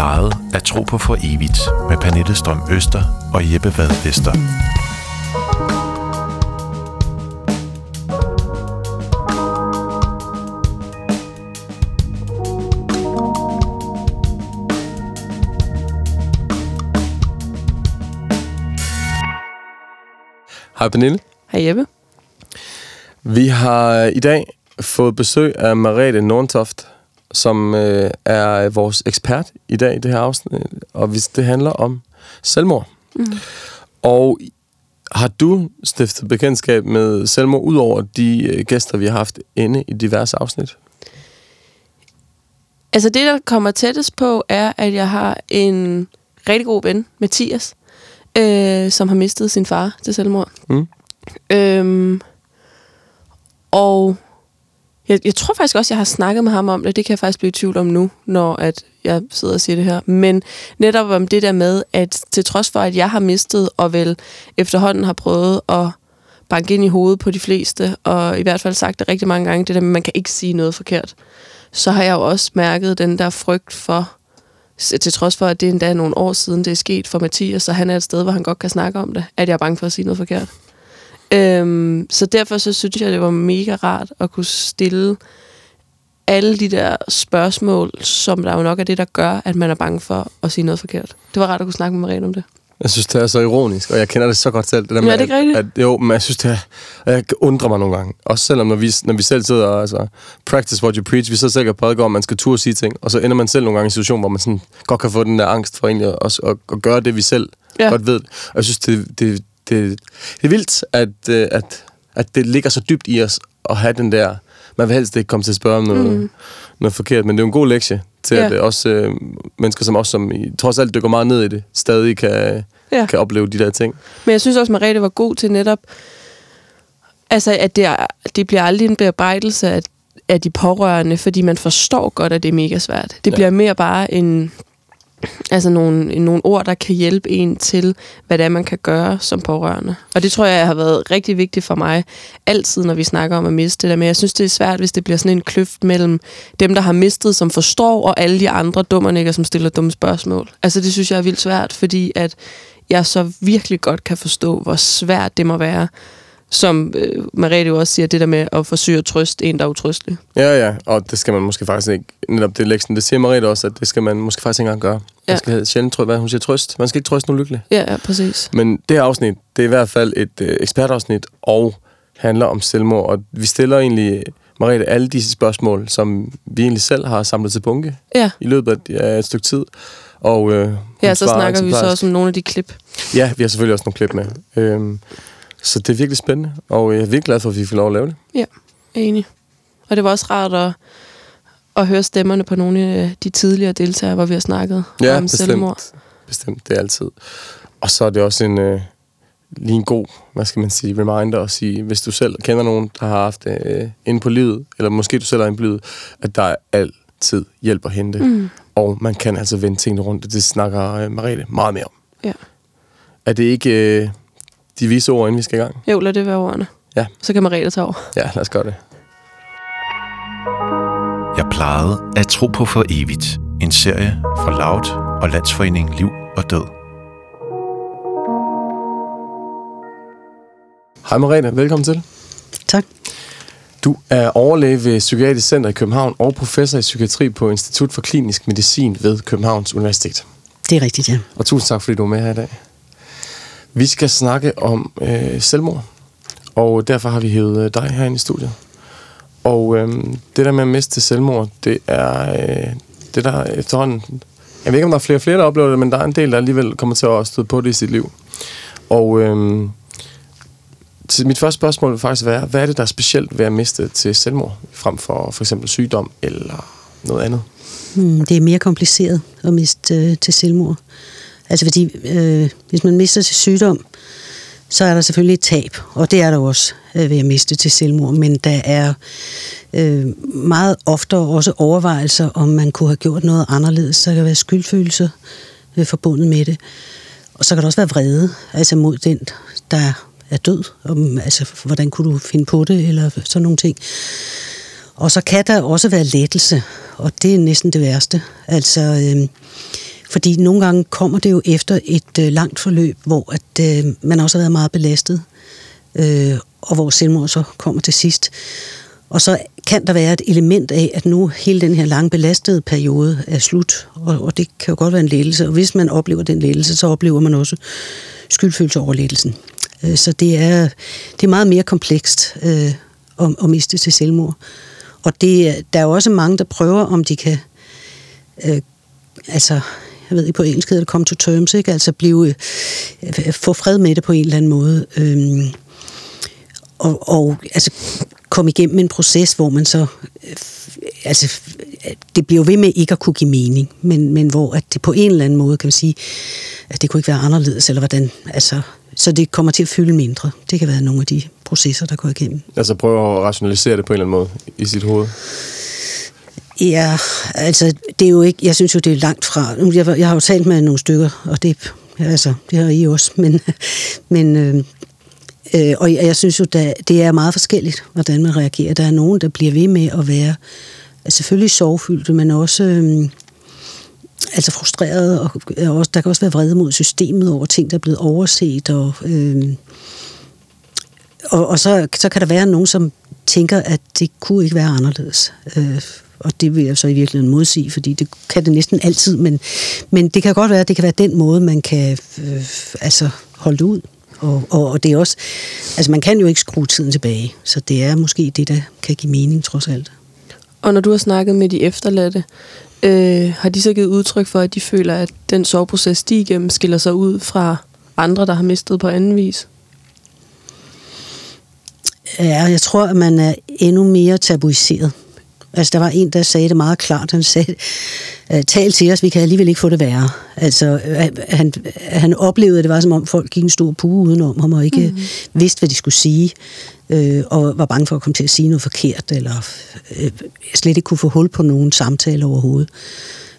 plejede at tro på for evigt med Pernille Strøm Øster og Jeppe Vad Vester. Hej Pernille. Hej Jeppe. Vi har i dag fået besøg af Marete Norntoft, som øh, er vores ekspert i dag i det her afsnit, og hvis det handler om selvmord. Mm. Og har du stiftet bekendtskab med selvmord, ud over de øh, gæster, vi har haft inde i diverse afsnit? Altså det, der kommer tættest på, er, at jeg har en rigtig god ven, Mathias, øh, som har mistet sin far til selvmord. Mm. Øhm, og jeg, jeg tror faktisk også, jeg har snakket med ham om det. Det kan jeg faktisk blive i tvivl om nu, når at jeg sidder og siger det her. Men netop om det der med, at til trods for, at jeg har mistet, og vel efterhånden har prøvet at banke ind i hovedet på de fleste, og i hvert fald sagt det rigtig mange gange, det der med, at man kan ikke sige noget forkert, så har jeg jo også mærket den der frygt for, til trods for, at det endda er nogle år siden, det er sket for Mathias, så han er et sted, hvor han godt kan snakke om det, at jeg er bange for at sige noget forkert. Øhm, så derfor så synes jeg, det var mega rart at kunne stille alle de der spørgsmål, som der jo nok er det, der gør, at man er bange for at sige noget forkert. Det var rart at kunne snakke med Marianne om det. Jeg synes, det er så ironisk, og jeg kender det så godt selv. Det der Ja, med, er det ikke at, at, jo, men jeg synes, det er, og jeg undrer mig nogle gange. Også selvom, når vi, når vi selv sidder og altså, practice what you preach, vi sidder sikkert på om, at man skal turde sige ting, og så ender man selv nogle gange i en situation, hvor man sådan, godt kan få den der angst for egentlig at, at, at gøre det, vi selv ja. godt ved. Og jeg synes, det, det, det, det er vildt, at, øh, at, at det ligger så dybt i os at have den der... Man vil helst ikke komme til at spørge om noget, mm. noget forkert, men det er jo en god lektie til, Ja. at øh, også øh, mennesker som os, som i, trods alt dykker meget ned i det, stadig kan, Ja. kan opleve de der ting. Men jeg synes også, at Mariette var god til netop, altså at det, er, det bliver aldrig en bearbejdelse af, af de pårørende, fordi man forstår godt, at det er mega svært. Det Ja. bliver mere bare en, altså nogle, nogle ord, der kan hjælpe en til, hvad det er, man kan gøre som pårørende. Og det tror jeg har været rigtig vigtigt for mig, altid når vi snakker om at miste det der med. Jeg synes, det er svært, hvis det bliver sådan en kløft mellem dem, der har mistet, som forstår, og alle de andre dummernikker, som stiller dumme spørgsmål. Altså det synes jeg er vildt svært, fordi at jeg så virkelig godt kan forstå, hvor svært det må være, som øh, Mariette jo også siger, det der med at forsøge at trøste en, der er utrøstelig. Ja, ja, og det skal man måske faktisk ikke, netop det lektion, det siger Marit også, at det skal man måske faktisk ikke engang gøre. Ja. Man skal sjældent trøste, hvad hun siger, trøst. Man skal ikke trøste nogen lykkelig. Ja, ja, præcis. Men det her afsnit, det er i hvert fald et øh, ekspertafsnit, og handler om selvmord, og vi stiller egentlig Marit alle disse spørgsmål, som vi egentlig selv har samlet til bunke Ja, i løbet af et stykke tid. Og, øh, ja så snakker vi så også om nogle af de klip. Ja, vi har selvfølgelig også nogle klip med. Øhm, så det er virkelig spændende, og jeg er virkelig glad for, at vi får lov at lave det. Ja, enig. Og det var også rart at, at høre stemmerne på nogle af de tidligere deltagere, hvor vi har snakket Ja, om bestemt. selvmord. Bestemt, det er altid. Og så er det også en, øh, lige en god, hvad skal man sige, reminder at sige, hvis du selv kender nogen, der har haft det øh, inde på livet, eller måske du selv er inde på livet, at der er altid hjælp at hente. Mm. Og man kan altså vende tingene rundt, og det snakker øh, Mariette meget mere om. Ja. Er det ikke øh, de vise ord, inden vi skal i gang? Jo, lad det være ordene. Ja. Så kan Mariette tage over. Ja, lad os gøre det. Jeg plejede at tro på for evigt. En serie fra Loud og Landsforeningen Liv og Død. Hej Mariette, velkommen til. Tak. Du er overlæge ved Psykiatrisk Center i København og professor i psykiatri på Institut for Klinisk Medicin ved Københavns Universitet. Det er rigtigt, ja. Og tusind tak, fordi du er med her i dag. Vi skal snakke om øh, selvmord, og derfor har vi hævet øh, dig herinde i studiet. Og øh, det der med at miste selvmord, det er øh, det der efterhånden... Jeg ved ikke, om der er flere og flere, der oplever det, men der er en del, der alligevel kommer til at støde på det i sit liv. Og øh, til mit første spørgsmål vil faktisk være, hvad er det, der er specielt ved at miste til selvmord, frem for for eksempel sygdom eller noget andet? Mm, det er mere kompliceret at miste øh, til selvmord. Altså fordi, øh, hvis man mister til sygdom, så er der selvfølgelig et tab, og det er der også øh, ved at miste til selvmord, men der er øh, meget ofte også overvejelser, om man kunne have gjort noget anderledes. Der kan være skyldfølelser øh, forbundet med det. Og så kan der også være vrede, altså mod den, der er død. Om, altså, hvordan kunne du finde på det, eller sådan nogle ting. Og så kan der også være lettelse, og det er næsten det værste. Altså, øh, fordi nogle gange kommer det jo efter et øh, langt forløb, hvor at, øh, man også har været meget belastet, øh, og hvor selvmord så kommer til sidst. Og så kan der være et element af, at nu hele den her lange belastede periode er slut, og, og det kan jo godt være en lettelse. Og hvis man oplever den lettelse, så oplever man også skyldfølelse over lettelsen. Øh, så det er, det er meget mere komplekst øh, at, at miste til selvmord. Og det, der er jo også mange, der prøver, om de kan øh, altså, jeg ved ikke på engelsk hedder det come to terms, ikke? altså blive, øh, få fred med det på en eller anden måde. Øhm, og, og altså komme igennem en proces, hvor man så, øh, altså det bliver jo ved med ikke at kunne give mening, men, men hvor at det på en eller anden måde kan man sige, at det kunne ikke være anderledes, eller hvordan, altså, så det kommer til at fylde mindre. Det kan være nogle af de processer, der går igennem. Altså prøve at rationalisere det på en eller anden måde i sit hoved? Ja, altså, det er jo ikke, jeg synes jo, det er langt fra. Jeg, jeg har jo talt med nogle stykker, og det, altså, det har I også, men, men øh, øh, og jeg synes jo, der, det er meget forskelligt, hvordan man reagerer. Der er nogen, der bliver ved med at være selvfølgelig sorgfyldte, men også øh, altså frustreret, og, og også, der kan også være vrede mod systemet over ting, der er blevet overset, og, øh, og, og så, så kan der være nogen, som tænker, at det kunne ikke være anderledes. Øh, og det vil jeg så i virkeligheden modsige, fordi det kan det næsten altid, men, men det kan godt være, at det kan være den måde, man kan øh, altså holde det ud. Og, og, og det er også, altså man kan jo ikke skrue tiden tilbage, så det er måske det, der kan give mening trods alt. Og når du har snakket med de efterladte, øh, har de så givet udtryk for, at de føler, at den soveproces, de igennem, skiller sig ud fra andre, der har mistet på anden vis? Ja, jeg tror, at man er endnu mere tabuiseret. Altså, der var en, der sagde det meget klart. Han sagde, øh, tal til os, vi kan alligevel ikke få det værre. Altså, øh, han, han oplevede, at det var som om folk gik en stor pue udenom ham, og ikke mm-hmm. vidste, hvad de skulle sige, øh, og var bange for at komme til at sige noget forkert, eller øh, slet ikke kunne få hul på nogen samtale overhovedet.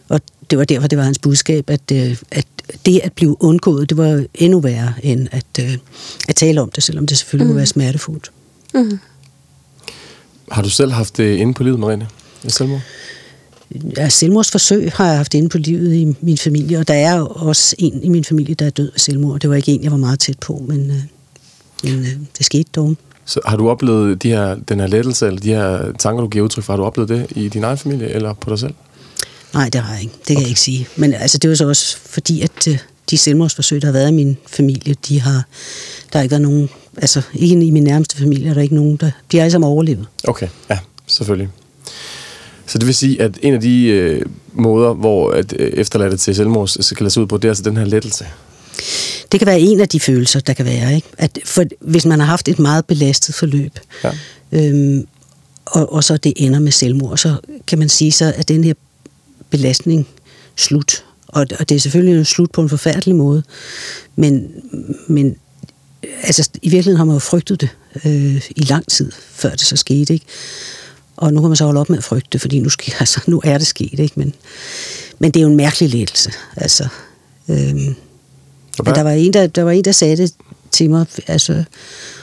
Og det var derfor, det var hans budskab, at, øh, at det at blive undgået, det var endnu værre end at, øh, at tale om det, selvom det selvfølgelig mm. må være smertefuldt. Mm. Har du selv haft det inde på livet, Marianne? Selvmord? Ja, selvmordsforsøg har jeg haft inde på livet i min familie, og der er også en i min familie, der er død af selvmord. Det var ikke en, jeg var meget tæt på, men, øh, men øh, det skete dog. Så har du oplevet de her, den her lettelse, eller de her tanker, du giver udtryk for, har du oplevet det i din egen familie, eller på dig selv? Nej, det har jeg ikke. Det kan okay. jeg ikke sige. Men altså, det er jo så også fordi, at øh, de selvmordsforsøg, der har været i min familie, de har, der har ikke været nogen, altså ikke i min nærmeste familie, er der ikke nogen, der, de har alle sammen overlevet. Okay, ja, selvfølgelig. Så det vil sige, at en af de øh, måder, hvor at, øh, efterladte til selvmord skal lade sig ud på, det er altså den her lettelse. Det kan være en af de følelser, der kan være. Ikke? At for, hvis man har haft et meget belastet forløb, ja. øhm, og, og så det ender med selvmord, så kan man sige så, at den her belastning slut. Og, og det er selvfølgelig en slut på en forfærdelig måde, men, men altså, i virkeligheden har man jo frygtet det øh, i lang tid, før det så skete. Ikke? Og nu kan man så holde op med at frygte fordi nu, sker, altså, nu er det sket. Ikke? Men, men det er jo en mærkelig lettelse. Altså, øhm, men der var, en, der, der var en, der sagde det til mig. Altså,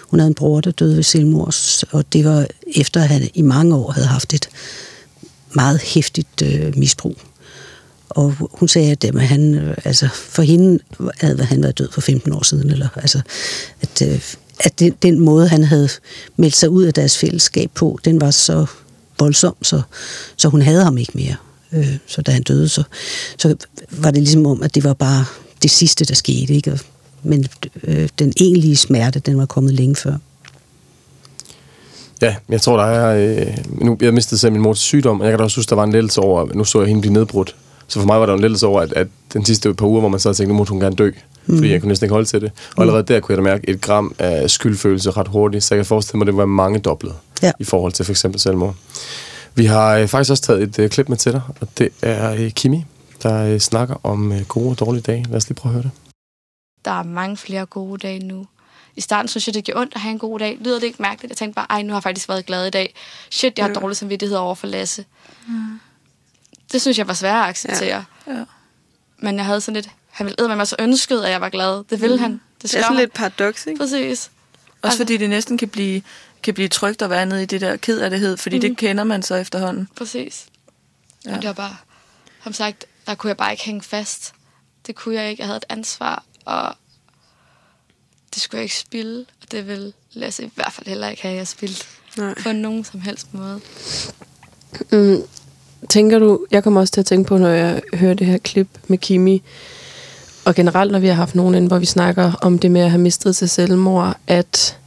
hun havde en bror, der døde ved selvmord, og det var efter, at han i mange år havde haft et meget hæftigt øh, misbrug. Og hun sagde, at, at han, øh, altså, for hende havde han været død for 15 år siden. Eller, altså, at, øh, at den, den måde, han havde meldt sig ud af deres fællesskab på, den var så voldsom, så, så hun havde ham ikke mere. Øh, så da han døde, så, så var det ligesom om, at det var bare det sidste, der skete. Ikke? Men øh, den egentlige smerte, den var kommet længe før. Ja, jeg tror, der er... Øh, nu, jeg mistede selv min mors sygdom, og jeg kan da også huske, der var en lettelse over, at nu så jeg hende blive nedbrudt. Så for mig var der en lettelse over, at, at den sidste par uger, hvor man så tænkte, nu må hun gerne dø. Mm. Fordi jeg kunne næsten ikke holde til det. Og allerede der kunne jeg da mærke et gram af skyldfølelse ret hurtigt, så jeg kan forestille mig, at det var mange dobblet ja. i forhold til for eksempel selvmord. Vi har øh, faktisk også taget et øh, klip med til dig, og det er øh, Kimi, der øh, snakker om øh, gode og dårlige dage. Lad os lige prøve at høre det. Der er mange flere gode dage nu. I starten synes jeg, det gjorde ondt at have en god dag. Lyder det ikke mærkeligt? Jeg tænkte bare, ej, nu har jeg faktisk været glad i dag. Shit, jeg har dårlig samvittighed over for Lasse. Mm. Det synes jeg var svært at acceptere. Ja. Ja. Men jeg havde sådan lidt, han ville med mig så ønsket, at jeg var glad. Det ville mm. han. Det, det er sådan lidt paradoks, ikke? Præcis. Også altså, fordi det næsten kan blive, kan blive trygt at være nede i det der ked af det fordi mm. det kender man så efterhånden. Præcis. Ja. Men det var bare, som sagt, der kunne jeg bare ikke hænge fast. Det kunne jeg ikke. Jeg havde et ansvar, og det skulle jeg ikke spille. Og det vil Lasse i hvert fald heller ikke have, jeg spillet Nej. på nogen som helst måde. Mm, tænker du, jeg kommer også til at tænke på, når jeg hører det her klip med Kimi, og generelt, når vi har haft nogen ind, hvor vi snakker om det med at have mistet sig selvmord, at,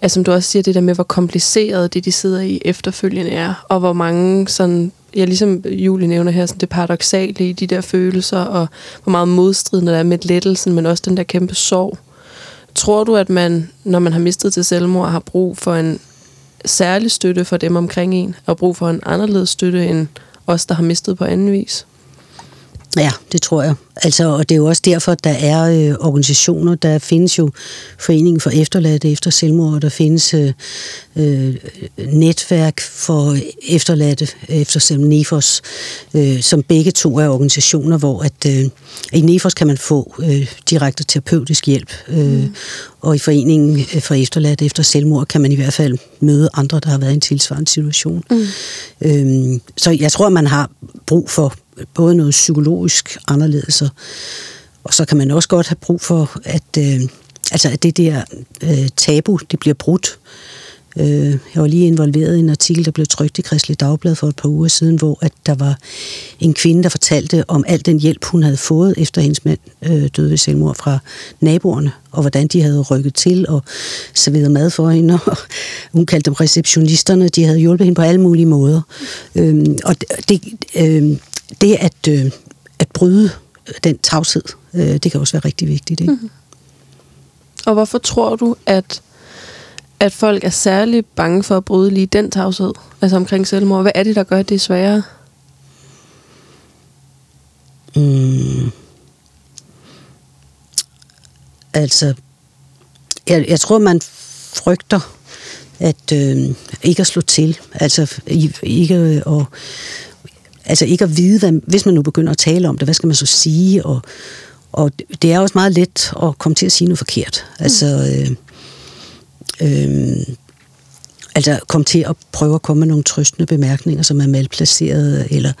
at som du også siger, det der med, hvor kompliceret det, de sidder i efterfølgende er, og hvor mange sådan, ja, ligesom Julie nævner her, sådan det paradoxale i de der følelser, og hvor meget modstridende der er med lettelsen, men også den der kæmpe sorg. Tror du, at man, når man har mistet til selvmord, har brug for en særlig støtte for dem omkring en, og brug for en anderledes støtte end os, der har mistet på anden vis? Ja, det tror jeg. Altså, og det er jo også derfor, at der er øh, organisationer. Der findes jo Foreningen for Efterladte efter selvmord, der findes øh, øh, netværk for efterladte efter selvmord, NEFOS, øh, som begge to er organisationer, hvor at, øh, i NEFOS kan man få øh, direkte terapeutisk hjælp, øh, mm. og i Foreningen for Efterladte efter selvmord kan man i hvert fald møde andre, der har været i en tilsvarende situation. Mm. Øh, så jeg tror, man har brug for både noget psykologisk anderledes, og, og så kan man også godt have brug for, at, øh, altså at det der øh, tabu, det bliver brudt. Øh, jeg var lige involveret i en artikel, der blev trykt i Kristelig Dagblad for et par uger siden, hvor at der var en kvinde, der fortalte om al den hjælp, hun havde fået efter hendes mand øh, døde ved selvmord fra naboerne, og hvordan de havde rykket til og serveret mad for hende. Og hun kaldte dem receptionisterne, de havde hjulpet hende på alle mulige måder. Øh, og det, øh, det at, øh, at bryde den tavshed, øh, det kan også være rigtig vigtigt. Ikke? Mm-hmm. Og hvorfor tror du, at, at folk er særlig bange for at bryde lige den tavshed, altså omkring selvmord? Hvad er det, der gør, det er sværere? Mm. Altså, jeg, jeg tror, man frygter at øh, ikke at slå til, altså ikke at altså ikke at vide, hvad, hvis man nu begynder at tale om det, hvad skal man så sige? Og, og det er også meget let at komme til at sige noget forkert. Mm. Altså, øh, øh, altså komme til at prøve at komme med nogle trøstende bemærkninger, som er malplaceret, eller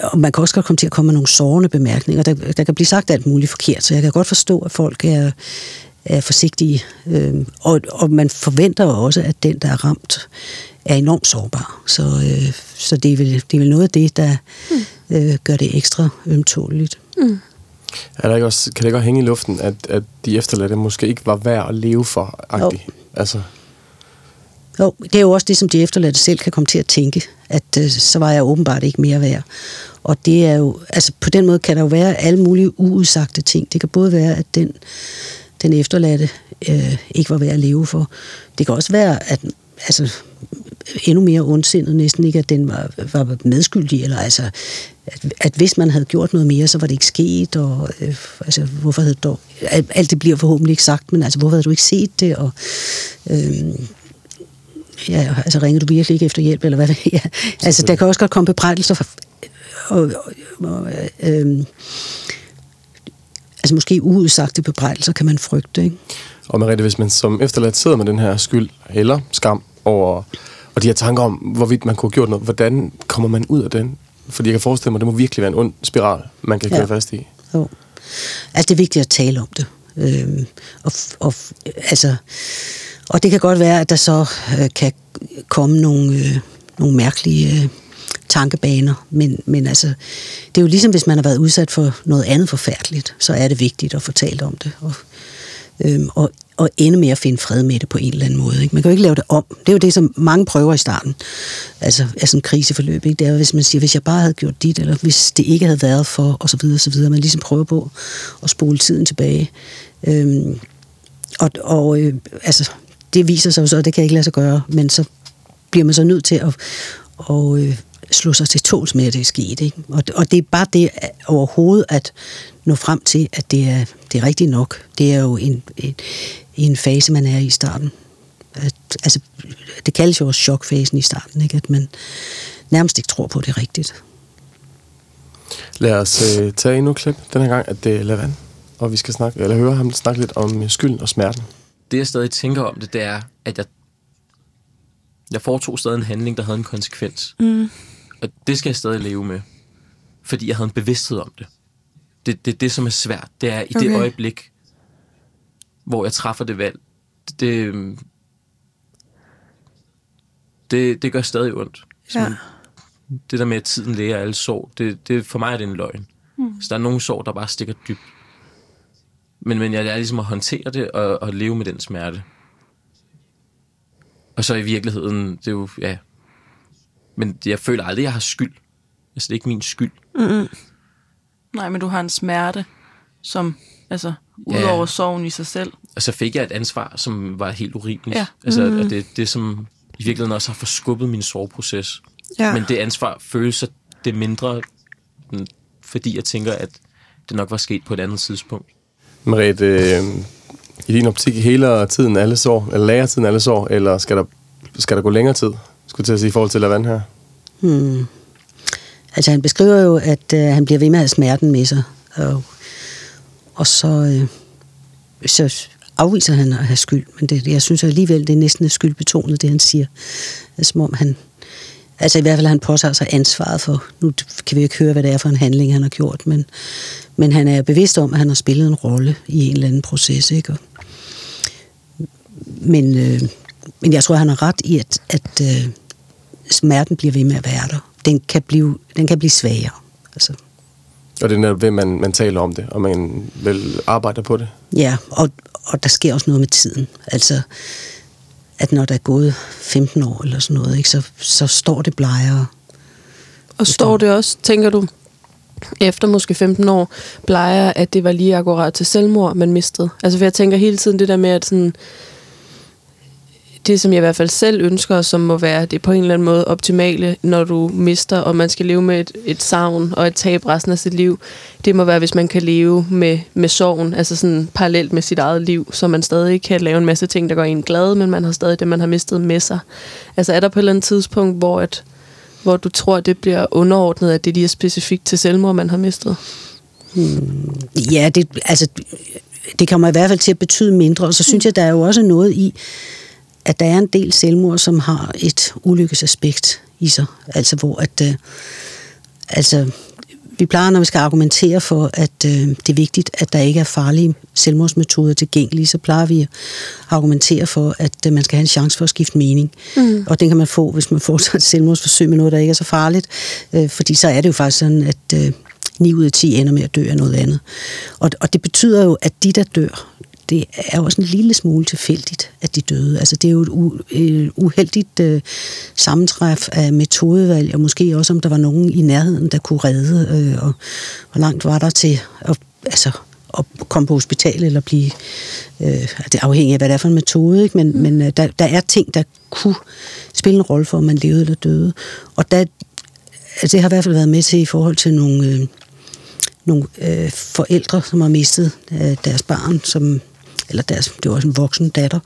og man kan også godt komme til at komme med nogle sårende bemærkninger. Der, der kan blive sagt alt muligt forkert, så jeg kan godt forstå, at folk er, er forsigtige. Øh, og, og man forventer også, at den, der er ramt, er enormt sårbar. Så, øh, så det, er vel, det er vel noget af det, der mm. øh, gør det ekstra ømtåligt. Mm. Er der ikke også, kan det godt hænge i luften, at, at de efterladte måske ikke var værd at leve for? Jo. Altså. jo, det er jo også det, som de efterladte selv kan komme til at tænke, at øh, så var jeg åbenbart ikke mere værd. Og det er jo, altså på den måde kan der jo være alle mulige uudsagte ting. Det kan både være, at den, den efterladte øh, ikke var værd at leve for. Det kan også være, at altså, endnu mere ondsindet næsten ikke, at den var, var medskyldig, eller altså, at, at hvis man havde gjort noget mere, så var det ikke sket, og øh, altså, hvorfor havde du alt det bliver forhåbentlig ikke sagt, men altså, hvorfor havde du ikke set det, og øh, ja, altså, ringede du virkelig ikke efter hjælp, eller hvad ja, altså, der kan også godt komme bebrejdelser for, og, og, og øh, altså måske uudsagte bebrejdelser kan man frygte, ikke? Og Mariette, hvis man som efterladt sidder med den her skyld eller skam over, og de her tanker om, hvorvidt man kunne have gjort noget, hvordan kommer man ud af den? Fordi jeg kan forestille mig, at det må virkelig være en ond spiral, man kan køre ja. fast i. Jo. Altså, det er vigtigt at tale om det. Øhm, og, og, altså, og det kan godt være, at der så øh, kan komme nogle, øh, nogle mærkelige øh, tankebaner, men, men altså, det er jo ligesom, hvis man har været udsat for noget andet forfærdeligt, så er det vigtigt at fortælle om det. Og, øhm, og og ende med at finde fred med det på en eller anden måde. Ikke? Man kan jo ikke lave det om. Det er jo det, som mange prøver i starten altså, af sådan en kriseforløb. Ikke? Det er hvis man siger, hvis jeg bare havde gjort dit, eller hvis det ikke havde været for, og så videre, og så videre. Man ligesom prøver på at spole tiden tilbage. Øhm, og og øh, altså, det viser sig jo så, at det kan ikke lade sig gøre, men så bliver man så nødt til at, og, øh, slå sig til tåls med, at det er sket. Ikke? Og, og det er bare det overhovedet at nå frem til, at det er, det er rigtigt nok. Det er jo en, en, en fase, man er i starten. At, altså, det kaldes jo også chokfasen i starten, ikke? at man nærmest ikke tror på, at det er rigtigt. Lad os øh, tage endnu et klip den her gang, at det er Lavan, og vi skal snakke, eller høre ham snakke lidt om skylden og smerten. Det, jeg stadig tænker om det, det er, at jeg, jeg foretog stadig en handling, der havde en konsekvens. Mm. Og det skal jeg stadig leve med, fordi jeg havde en bevidsthed om det. det, det, det, som er svært, det er i okay. Det øjeblik, hvor jeg træffer det valg, det, det, det gør stadig ondt. Ja. Det der med, at tiden læger alle sår, det, det, for mig er det en løgn. Mm. Så der er nogle sår, der bare stikker dybt. Men, men jeg lærer ligesom at håndtere det og, og leve med den smerte. Og så i virkeligheden, det er jo, ja. Men jeg føler aldrig, at jeg har skyld. Altså, det er ikke min skyld. Nej, men du har en smerte, som, altså, Ja. udover sorgen i sig selv. Og så fik jeg et ansvar, som var helt urimeligt. Ja. Altså, mm. og det, det som i virkeligheden også har forskubbet min sorgproces. Ja. Men det ansvar føles så det mindre, mm, fordi jeg tænker, at det nok var sket på et andet tidspunkt. Merete, øh, i din optik hele tiden alle sår, eller lærer tiden alle sår, eller skal der, skal der gå længere tid, skulle til at sige, i forhold til Lavand her? Hmm. Altså han beskriver jo, at øh, han bliver ved med at have smerten med sig. Og, og så, øh, så afviser han at have skyld. Men det, jeg synes alligevel, det er næsten skyldbetonet, det han siger. Som om han... Altså i hvert fald, han påtager sig ansvaret for... Nu kan vi ikke høre, hvad det er for en handling, han har gjort, men, men han er bevidst om, at han har spillet en rolle i en eller anden proces, ikke? Og, men, øh, men jeg tror, han har ret i, at, at øh, smerten bliver ved med at være der. Den kan blive, den kan blive svagere. Altså, Og det er netop ved, at man, man taler om det, og man vel arbejder på det. ja, og, og der sker også noget med tiden. Altså, at når der er gået 15 år eller sådan noget, ikke, så, så står det blegere. Og står det også, tænker du, efter måske 15 år, plejer, at det var lige akkurat til selvmord, man mistede? Altså, for jeg tænker hele tiden det der med, at sådan, det, som jeg i hvert fald selv ønsker, som må være det på en eller anden måde optimale, når du mister, og man skal leve med et, et savn og et tab resten af sit liv, det må være, hvis man kan leve med, med sorgen, altså sådan parallelt med sit eget liv, så man stadig kan lave en masse ting, der gør en glad, men man har stadig det, man har mistet med sig. Altså er der på et eller andet tidspunkt, hvor, at, hvor du tror, det bliver underordnet, at det lige er specifikt til selvmord, man har mistet? Ja, det, altså, det kommer i hvert fald til at betyde mindre, og så synes jeg, der er jo også noget i, at der er en del selvmord, som har et ulykkesaspekt i sig. Altså hvor at, øh, altså, vi plejer, når vi skal argumentere for, at øh, det er vigtigt, at der ikke er farlige selvmordsmetoder tilgængelige, så plejer vi at argumentere for, at øh, man skal have en chance for at skifte mening. Mm. Og den kan man få, hvis man foretager et selvmordsforsøg med noget, der ikke er så farligt. Øh, fordi så er det jo faktisk sådan, at øh, 9 ud af 10 ender med at dø af noget andet. Og, og det betyder jo, at de, der dør, det er også en lille smule tilfældigt, at de døde. Altså, det er jo et u, øh, uheldigt øh, sammentræf af metodevalg, og måske også, om der var nogen i nærheden, der kunne redde, øh, og hvor langt var der til at, altså, at komme på hospital eller blive... Øh, det er afhængigt af, hvad det er for en metode, ikke? men, mm. men øh, der, der er ting, der kunne spille en rolle for, om man levede eller døde. Og der, altså, det har i hvert fald været med til i forhold til nogle... Øh, nogle øh, forældre, som har mistet øh, deres barn, som, eller deres, det var også en voksen datter,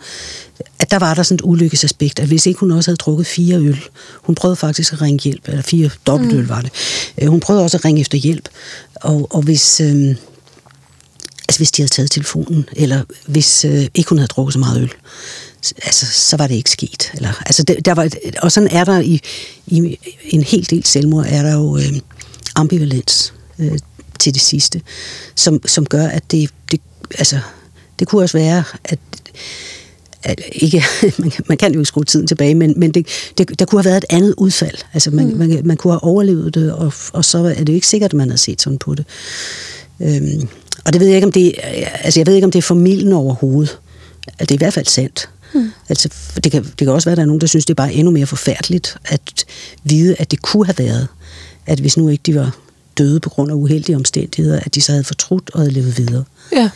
at der var der sådan et ulykkesaspekt, at hvis ikke hun også havde drukket fire øl, hun prøvede faktisk at ringe hjælp, eller fire dobbeltøl mm. var det, øh, hun prøvede også at ringe efter hjælp, og, og hvis, øh, altså hvis de havde taget telefonen, eller hvis øh, ikke hun havde drukket så meget øl, altså, så var det ikke sket. Eller, altså, der, der var, og sådan er der i, i en hel del selvmord, er der jo øh, ambivalens øh, til det sidste, som, som gør, at det, det, altså, det kunne også være, at, ikke, man, kan- man kan jo ikke skrue tiden tilbage, men, men det, det, der kunne have været et andet udfald. Altså man, mm. man, man kunne have overlevet det, og, og så er det jo ikke sikkert, at man havde set sådan på det. Øhm, og det ved jeg ikke, om det, altså jeg ved ikke, om det er formidlende overhovedet. Altså, det er i hvert fald sandt. Mm. Altså, det, kan, det kan også være, at der er nogen, der synes, det er bare endnu mere forfærdeligt at vide, at det kunne have været, at hvis nu ikke de var døde på grund af uheldige omstændigheder, at de så havde fortrudt og havde levet videre. Ja.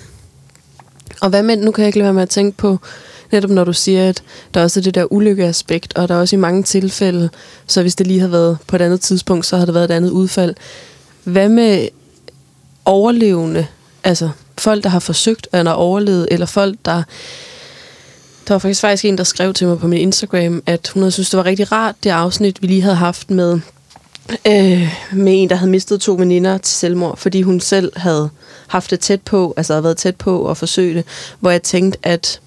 Og hvad med, nu kan jeg ikke lade være med at tænke på, netop når du siger, at der også er det der ulykkeaspekt, og der er også i mange tilfælde, så hvis det lige havde været på et andet tidspunkt, så har det været et andet udfald. Hvad med overlevende, altså folk, der har forsøgt at overleve, eller folk, der... Der var faktisk faktisk en, der skrev til mig på min Instagram, at hun havde synes, det var rigtig rart, det afsnit, vi lige havde haft med, øh, med en, der havde mistet to veninder til selvmord, fordi hun selv havde haft det tæt på, altså havde været tæt på at forsøge det, hvor jeg tænkte, at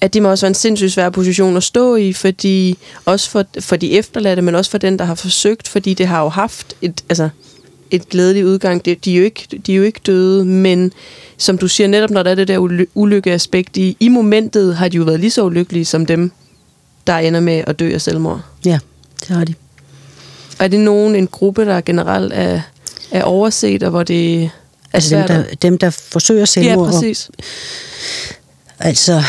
at det må også være en sindssygt svær position at stå i, fordi også for, for de efterladte, men også for den, der har forsøgt, fordi det har jo haft et, altså, et glædelig udgang. De, de, er jo ikke, de er jo ikke døde, men som du siger, netop når der er det der uly- ulykkeaspekt, i, i momentet har de jo været lige så ulykkelige som dem, der ender med at dø af selvmord. Ja, det har de. Er det nogen, en gruppe, der generelt er, er overset, og hvor det Altså dem der, dem, der forsøger Ja, selvmord. og- præcis. Altså,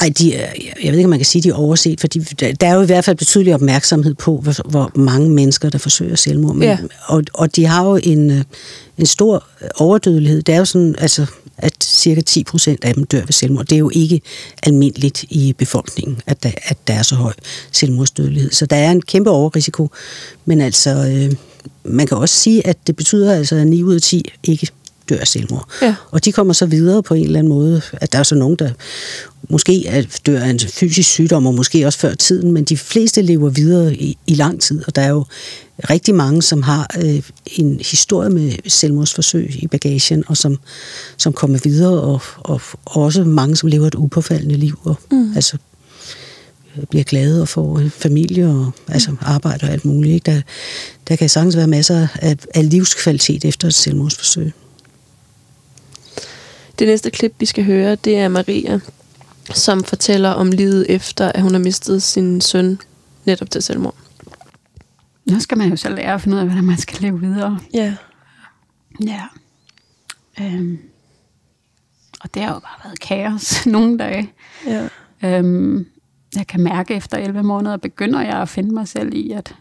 ej, de, jeg ved ikke, om man kan sige, de er overset, for der der er jo i hvert fald betydelig opmærksomhed på, hvor, hvor mange mennesker, der forsøger selvmord. Men, Ja. og, og de har jo en, øh, en stor overdødelighed. Det er jo sådan, altså, at cirka 10 procent af dem dør ved selvmord. Det er jo ikke almindeligt i befolkningen, at der, at der er så høj selvmordsdødelighed. Så der er en kæmpe overrisiko. Men altså, øh, man kan også sige, at det betyder altså, at 9 ud af 10 ikke dør af selvmord. Ja. Og de kommer så videre på en eller anden måde. At der er så nogen, der måske er, dør af en fysisk sygdom, og måske også før tiden, men de fleste lever videre i, i lang tid. Og der er jo rigtig mange, som har øh, en historie med selvmordsforsøg i bagagen, og som, som kommer videre, og, og, og også mange, som lever et upåfaldende liv, og mm. altså øh, bliver glade og får familie og altså arbejde og alt muligt. Ikke? Der, der kan sagtens være masser af, af livskvalitet efter et selvmordsforsøg. Det næste klip, vi skal høre, det er Maria, som fortæller om livet efter, at hun har mistet sin søn netop til selvmord. Nu skal man jo så lære at finde ud af, hvordan man skal leve videre. Ja. Ja. Øhm. Og det har jo bare været kaos nogle dage. ja. Øhm. Jeg kan mærke, at efter 11 måneder begynder jeg at finde mig selv i, at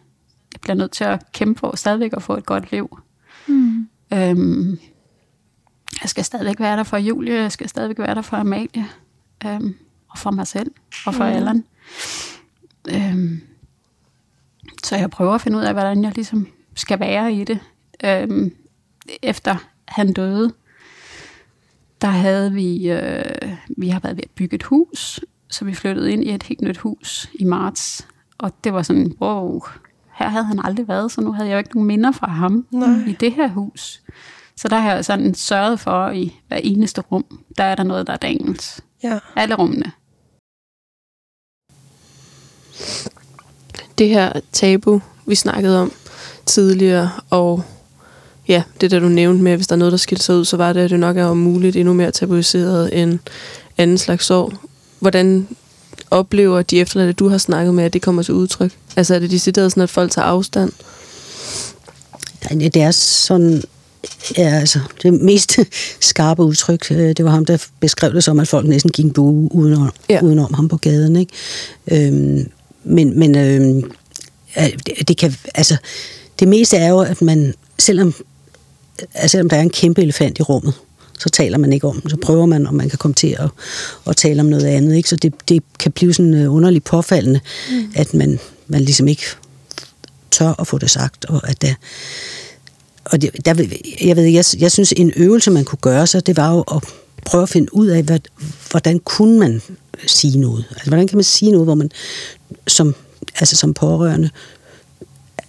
jeg bliver nødt til at kæmpe for stadigvæk at få et godt liv. Mm. Øhm. Jeg skal stadigvæk være der for Julie, jeg skal stadigvæk være der for Amalie, øhm. og for mig selv, og for mm. Allan. Øhm. Så jeg prøver at finde ud af, hvordan jeg ligesom skal være i det. Øhm, efter han døde, der havde vi, øh, vi har været ved at bygge et hus, så vi flyttede ind i et helt nyt hus i marts. Og det var sådan, wow, her havde han aldrig været, så nu havde jeg jo ikke nogen minder fra ham Nej. i det her hus. Så der har jeg sådan sørget for, i hver eneste rum, der er der noget, der er daniels. ja. Alle rummene. Det her tabu, vi snakkede om tidligere, og ja, det der du nævnte med, hvis der er noget, der skilte sig ud, så var det, at det nok er om muligt endnu mere tabuiseret end anden slags sorg. Hvordan oplever de efterladte, du har snakket med, at det kommer til udtryk? Altså er det decideret sådan, at folk tager afstand? Det er sådan, ja, altså, det mest skarpe udtryk, øh, det var ham, der beskrev det som, at folk næsten gik bue udenom, Ja. udenom ham på gaden. Ikke? Øhm, men men øhm, det kan, altså, det meste er jo, at man, selvom, altså, selvom der er en kæmpe elefant i rummet, så taler man ikke om den. Så prøver man, om man kan komme til at, at tale om noget andet. Ikke? Så det, det kan blive sådan øh, underligt påfaldende, mm. at man, man ligesom ikke tør at få det sagt, og at der, og det, der, jeg ved, jeg, jeg synes, en øvelse, man kunne gøre sig, det var jo at prøve at finde ud af, hvad, hvordan kunne man sige noget? Altså, hvordan kan man sige noget, hvor man som, altså som pårørende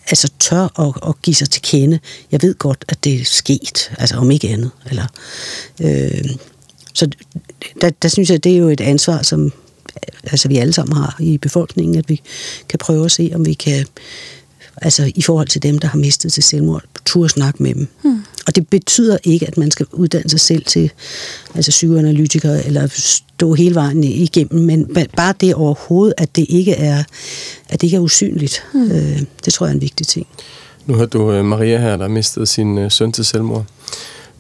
altså tør at, at give sig til kende. Jeg ved godt, at det er sket, altså om ikke andet. Eller, øh, så der, der synes jeg, det er jo et ansvar, som altså, vi alle sammen har i befolkningen, at vi kan prøve at se, om vi kan altså i forhold til dem, der har mistet til selvmord, turde snakke med dem. Hmm. Og det betyder ikke, at man skal uddanne sig selv til altså psykoanalytiker, eller stå hele vejen igennem, men ba- bare det overhovedet, at det ikke er, at det ikke er usynligt, hmm. øh, det tror jeg er en vigtig ting. Nu hørte du øh, Maria her, der mistede sin øh, søn til selvmord.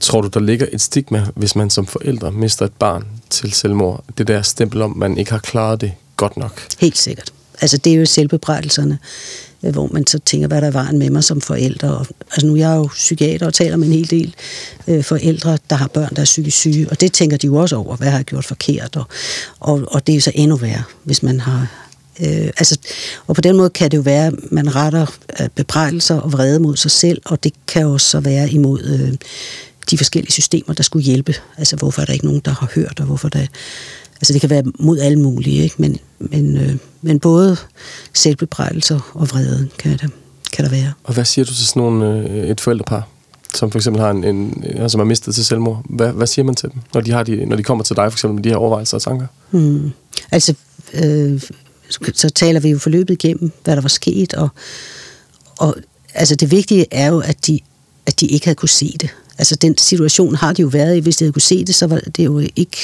Tror du, der ligger et stigma, hvis man som forældre mister et barn til selvmord? Det der stempel om, man ikke har klaret det godt nok. Helt sikkert. Altså det er jo selvbebrejdelserne, Øh, hvor man så tænker, hvad der er vejen med mig som forældre. Og, altså nu jeg er jeg jo psykiater og taler med en hel del øh, forældre, der har børn, der er psykisk syge, og det tænker de jo også over, hvad har jeg gjort forkert. Og, og, og det er jo så endnu værre, hvis man har... Øh, altså, og på den måde kan det jo være, at man retter øh, bebrejdelser og vrede mod sig selv, og det kan jo så være imod øh, de forskellige systemer, der skulle hjælpe. Altså hvorfor er der ikke nogen, der har hørt, og hvorfor der... Altså det kan være mod alle mulige, ikke? Men, men, øh, men både selvbebrejdelser og vrede kan der, kan der være. Og hvad siger du til sådan nogle, øh, et forældrepar, som for eksempel har en, en, en som har mistet til selvmord? Hvad, hvad siger man til dem, når de, har de, når de kommer til dig for eksempel med de her overvejelser og tanker? Hmm. Altså, øh, så taler vi jo forløbet igennem, hvad der var sket, og, og altså det vigtige er jo, at de at de ikke havde kunne se det. Altså den situation har de jo været i. Hvis de havde kunne se det, så var det jo ikke...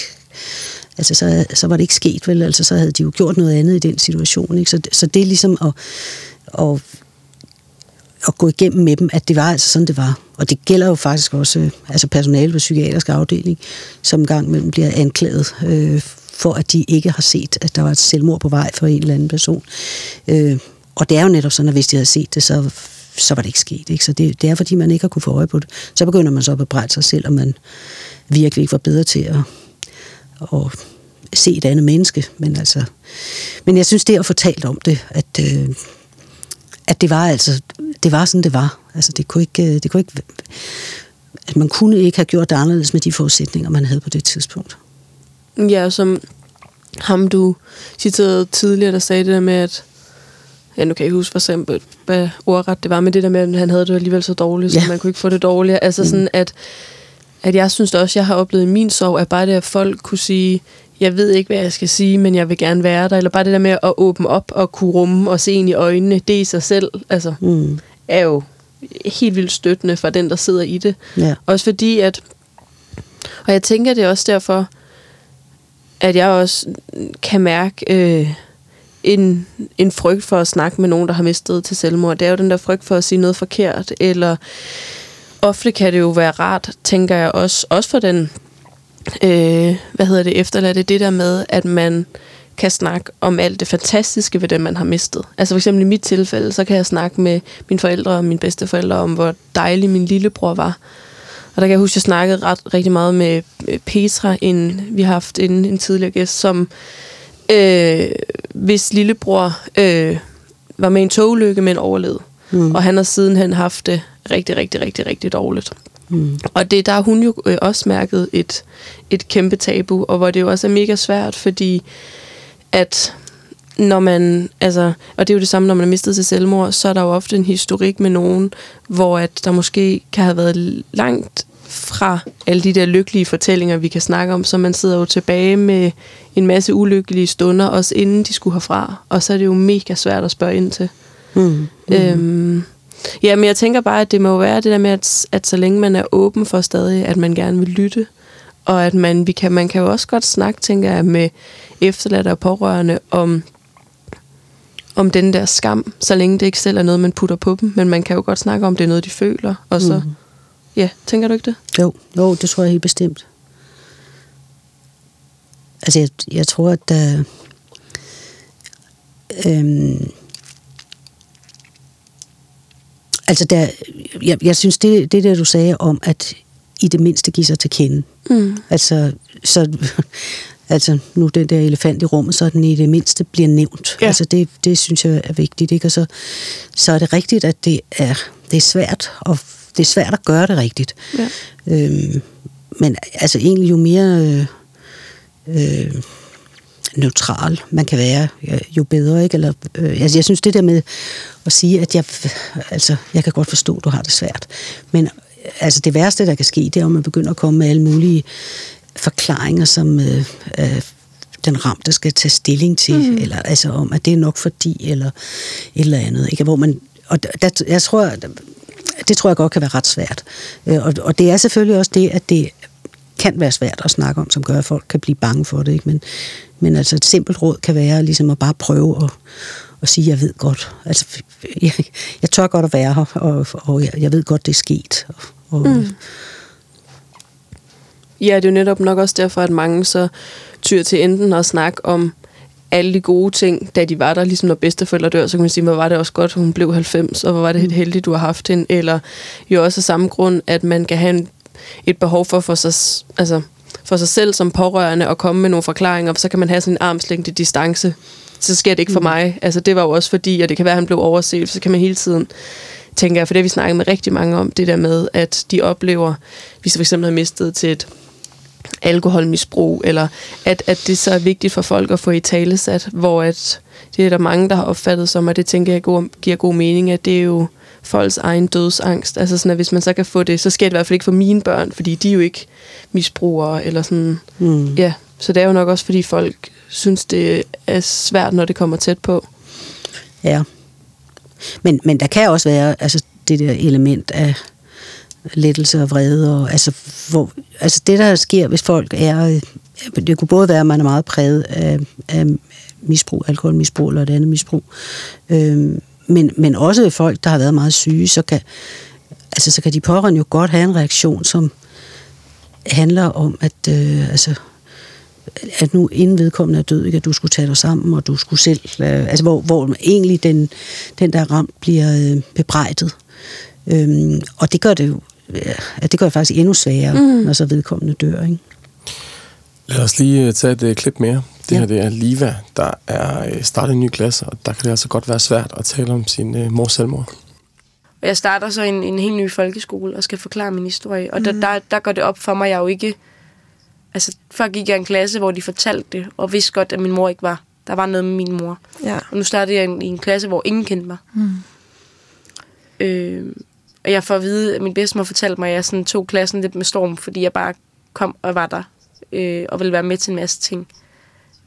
Altså, så, så var det ikke sket, vel? Altså, så havde de jo gjort noget andet i den situation, ikke? Så, så det er ligesom at, at, at gå igennem med dem, at det var altså sådan, det var. Og det gælder jo faktisk også øh, altså personale på psykiatrisk afdeling, som gang mellem bliver anklaget øh, for, at de ikke har set, at der var et selvmord på vej for en eller anden person. Øh, og det er jo netop sådan, at hvis de havde set det, så, så var det ikke sket. Ikke? Så det, det er, fordi man ikke har kunne få øje på det. Så begynder man så at bebrejde sig selv, og man virkelig ikke var bedre til at, at se et andet menneske. Men, altså, men jeg synes, det at få talt om det, at, øh, at det var altså, det var sådan, det var. Altså, det kunne ikke, det kunne ikke, at man kunne ikke have gjort det anderledes med de forudsætninger, man havde på det tidspunkt. Ja, som ham du citerede tidligere, der sagde det der med, at ja, nu kan jeg huske for eksempel, hvad ordret det var, med det der med, at han havde det alligevel så dårligt, ja. så man kunne ikke få det dårligere. Altså mm. sådan, at, at jeg synes også, jeg har oplevet i min sorg, at bare det, at folk kunne sige, jeg ved ikke, hvad jeg skal sige, men jeg vil gerne være der, eller bare det der med at åbne op og kunne rumme og se ind i øjnene, det i sig selv, altså, mm. er jo helt vildt støttende for den, der sidder i det. Ja. Også fordi, at, og jeg tænker, det er også derfor, at jeg også kan mærke øh, en, en frygt for at snakke med nogen, der har mistet til selvmord. Det er jo den der frygt for at sige noget forkert, eller ofte kan det jo være rart, tænker jeg også, også for den, øh, hvad hedder det, efterladte, det der med, at man kan snakke om alt det fantastiske ved det, man har mistet. Altså for eksempel i mit tilfælde, så kan jeg snakke med mine forældre og mine bedsteforældre om, hvor dejlig min lillebror var. Og der kan jeg huske, at jeg snakkede ret, rigtig meget med Petra, en, vi har haft en, en tidligere gæst, som øh, hvis lillebror øh, var med en togulykke, men overlevede. Mm. Og han har siden han haft det rigtig, rigtig, rigtig, rigtig dårligt. Mm. Og det der har hun jo øh, også mærket et, et kæmpe tabu, og hvor det jo også er mega svært, fordi at når man, altså, og det er jo det samme, når man er mistet til selvmord, så er der jo ofte en historik med nogen, hvor at der måske kan have været langt fra alle de der lykkelige fortællinger, vi kan snakke om, så man sidder jo tilbage med en masse ulykkelige stunder, også inden de skulle herfra, og så er det jo mega svært at spørge ind til. Mm. Mm. Øhm, ja, men jeg tænker bare, at det må være det der med, at, at så længe man er åben for stadig, at man gerne vil lytte, og at man, vi kan, man kan jo også godt snakke, tænker jeg, med efterladte og pårørende om, om den der skam, så længe det ikke selv er noget, man putter på dem, men man kan jo godt snakke om, det er noget, de føler, og så, mm. ja, tænker du ikke det? Jo, jo, det tror jeg helt bestemt. Altså, jeg, jeg tror, at der, øhm, altså der, jeg, jeg synes, det, det der, du sagde om, at i det mindste give sig til kende. Mm. Altså, så, altså nu den der elefant i rummet, så den i det mindste bliver nævnt. Ja. Altså det, det synes jeg er vigtigt. Ikke? Og så, så er det rigtigt, at det er, det er svært, og det er svært at gøre det rigtigt. Ja. Øhm, men altså egentlig jo mere øh, øh, neutral man kan være, jo bedre. Ikke? Eller, øh, altså jeg synes det der med at sige, at jeg, altså, jeg kan godt forstå, at du har det svært. Men altså det værste, der kan ske, det er, at man begynder at komme med alle mulige forklaringer, som øh, øh, den ramte skal tage stilling til, mm. eller altså om, at det er nok fordi, eller et eller andet. Ikke? Hvor man, og der, jeg tror, det tror jeg godt kan være ret svært. Øh, og, og det er selvfølgelig også det, at det kan være svært at snakke om, som gør, at folk kan blive bange for det. Ikke? Men, men altså et simpelt råd kan være ligesom at bare prøve at, at sige, jeg ved godt. Altså, jeg, jeg tør godt at være her, og, og jeg, jeg ved godt, det er sket. Og, og, mm. Ja, det er jo netop nok også derfor, at mange så tyr til enten at snakke om alle de gode ting, da de var der, ligesom når bedsteforældre dør, så kan man sige, hvor var det også godt, hun blev 90, og hvor var det helt heldigt, du har haft hende, eller jo også af samme grund, at man kan have en, et behov for, for, sig, altså, for sig selv som pårørende at komme med nogle forklaringer, så kan man have sådan en armslængde distance. Så sker det ikke for mm. mig. Altså, det var jo også fordi, og det kan være, at han blev overset, så kan man hele tiden tænker jeg, for det har vi snakket med rigtig mange om, det der med, at de oplever, hvis de for eksempel har mistet til et alkoholmisbrug, eller at, at det så er vigtigt for folk at få i talesat, hvor at det er der mange, der har opfattet som, og det tænker jeg giver god mening, at det er jo folks egen dødsangst. Altså sådan, at hvis man så kan få det, så sker det i hvert fald ikke for mine børn, fordi de er jo ikke misbrugere, eller sådan. Mm. Ja, så det er jo nok også, fordi folk synes, det er svært, når det kommer tæt på. Ja. Men, men der kan også være altså, det der element af lettelse og vrede. Og, altså, hvor, altså det, der sker, hvis folk er... øh, Det kunne både være, at man er meget præget af, af misbrug, alkoholmisbrug eller et andet misbrug. Øhm, men, men også folk, der har været meget syge, så kan, altså, så kan de pårørende jo godt have en reaktion, som handler om, at, øh, altså, at nu inden vedkommende er død, ikke, at du skulle tage dig sammen, og du skulle selv... Øh, altså, hvor, hvor egentlig den, den der ramt bliver øh, bebrejdet. Øhm, og det gør det jo ja, det gør det faktisk endnu sværere, mm. når så vedkommende dør. Ikke? Lad os lige øh, tage et øh, klip mere. Det Ja. her det er Liva, der er øh, startet en ny klasse, og der kan det altså godt være svært at tale om sin øh, mors selvmord. Og jeg starter så en, en helt ny folkeskole og skal forklare min historie. Og der, der, der går det op for mig, jeg er jo ikke... Altså, før gik jeg en klasse, hvor de fortalte det, og vidste godt, at min mor ikke var. Der var noget med min mor. Ja. Og nu startede jeg i en, i en klasse, hvor ingen kendte mig. Mm. Øh, og jeg får at vide, at min bedstemor fortalte mig, at jeg sådan tog klassen lidt med storm, fordi jeg bare kom og var der, øh, og ville være med til en masse ting.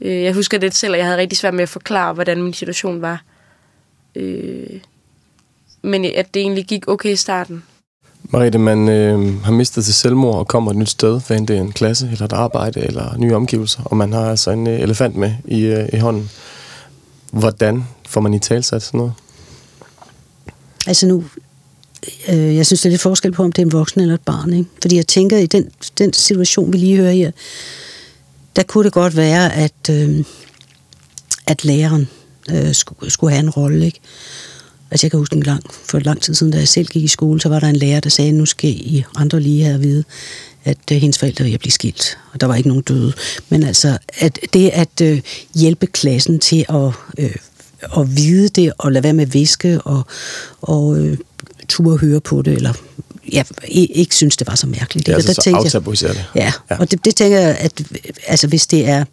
Øh, jeg husker det selv, at jeg havde rigtig svært med at forklare, hvordan min situation var. Øh, men at det egentlig gik okay i starten. Mariette, man øh, har mistet til selvmord og kommer et nyt sted, hvad end det er en klasse, eller et arbejde, eller nye omgivelser, og man har altså en øh, elefant med i, øh, i hånden. Hvordan får man i talsat sådan noget? Altså nu, øh, jeg synes, der er lidt forskel på, om det er en voksen eller et barn. Ikke? Fordi jeg tænker, i den, den situation, vi lige hører her, der kunne det godt være, at, øh, at læreren øh, skulle, skulle have en rolle. Ikke? Altså jeg kan huske en gang, for lang tid siden, da jeg selv gik i skole, så var der en lærer, der sagde, nu skal I andre lige have at vide, at øh, hendes forældre vil blive skilt, og der var ikke nogen døde. Men altså, at det at øh, hjælpe klassen til at, øh, at vide det, og lade være med at viske, og, og øh, turde høre på det, eller ja, ikke synes, det var så mærkeligt. Det er ikke? Og altså så tænkte jeg- det. Ja, ja. og det, det tænker jeg, at altså, hvis det er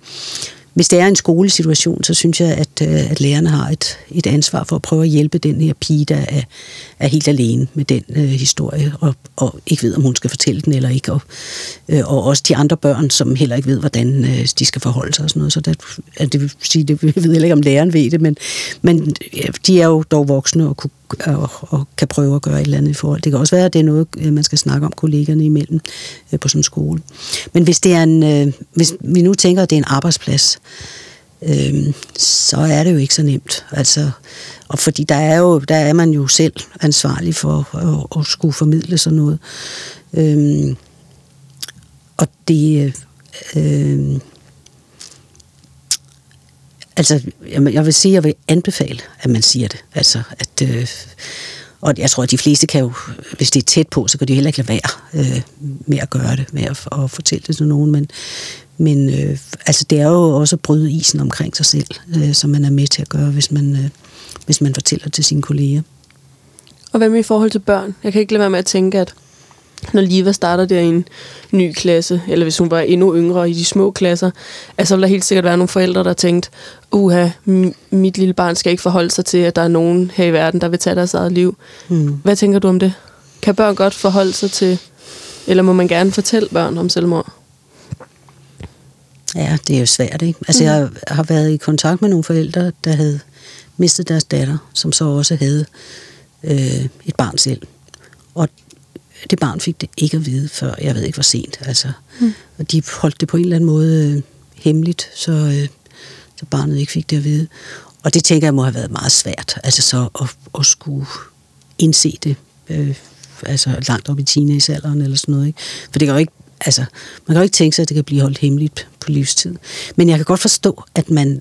hvis det er en skolesituation, så synes jeg, at, øh, at lærerne har et, et ansvar for at prøve at hjælpe den her pige, der er, er helt alene med den øh, historie, og, og ikke ved, om hun skal fortælle den eller ikke. Og, øh, og også de andre børn, som heller ikke ved, hvordan øh, de skal forholde sig og sådan noget. Så der, at det vil sige, det jeg ved heller ikke, om læreren ved det, men, men ja, de er jo dog voksne og, kunne, og, og kan prøve at gøre et eller andet i forhold. Det kan også være, at det er noget, øh, man skal snakke om kollegerne imellem øh, på sådan en skole. Men hvis det er en, øh, hvis vi nu tænker, at det er en arbejdsplads, øh, så er det jo ikke så nemt. Altså, og fordi der er, jo, der er man jo selv ansvarlig for at, at skulle formidle sådan noget. Øh, og det... Øh, øh altså, jeg, jeg vil sige, jeg vil anbefale, at man siger det. Altså, at, øh, og jeg tror, at de fleste kan jo, hvis det er tæt på, så kan de heller ikke lade være øh, med at gøre det, med at, at fortælle det til nogen. Men, men øh, altså, det er jo også at bryde isen omkring sig selv, øh, som man er med til at gøre, hvis man, øh, hvis man fortæller til sine kolleger. Og hvad med i forhold til børn? Jeg kan ikke lade være med at tænke, at når Liva starter der i en ny klasse, eller hvis hun var endnu yngre i de små klasser, at så vil der helt sikkert være nogle forældre, der tænkt, uha, mit lille barn skal ikke forholde sig til, at der er nogen her i verden, der vil tage deres eget liv. Hmm. Hvad tænker du om det? Kan børn godt forholde sig til, eller må man gerne fortælle børn om selvmord? Ja, det er jo svært, ikke? Altså, jeg har været i kontakt med nogle forældre, der havde mistet deres datter, som så også havde øh, et barn selv. Og det barn fik det ikke at vide, før jeg ved ikke, hvor sent. Altså. Mm. Og de holdt det på en eller anden måde øh, hemmeligt, så, øh, så barnet ikke fik det at vide. Og det tænker jeg må have været meget svært, altså så at, at skulle indse det, øh, altså langt op i teenagealderen eller sådan noget. Ikke? For det kan jo ikke, altså, man kan jo ikke tænke sig, at det kan blive holdt hemmeligt på livstid. Men jeg kan godt forstå, at man